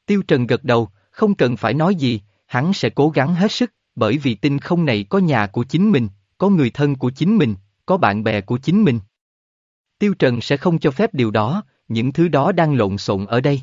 Tiêu Trần gật đầu, không cần phải nói gì, hắn sẽ cố gắng hết sức, bởi vì tinh không này có nhà của chính mình, có người thân của chính mình, có bạn bè của chính mình. Tiêu Trần sẽ không cho phép điều đó, những thứ đó đang lộn xộn ở đây.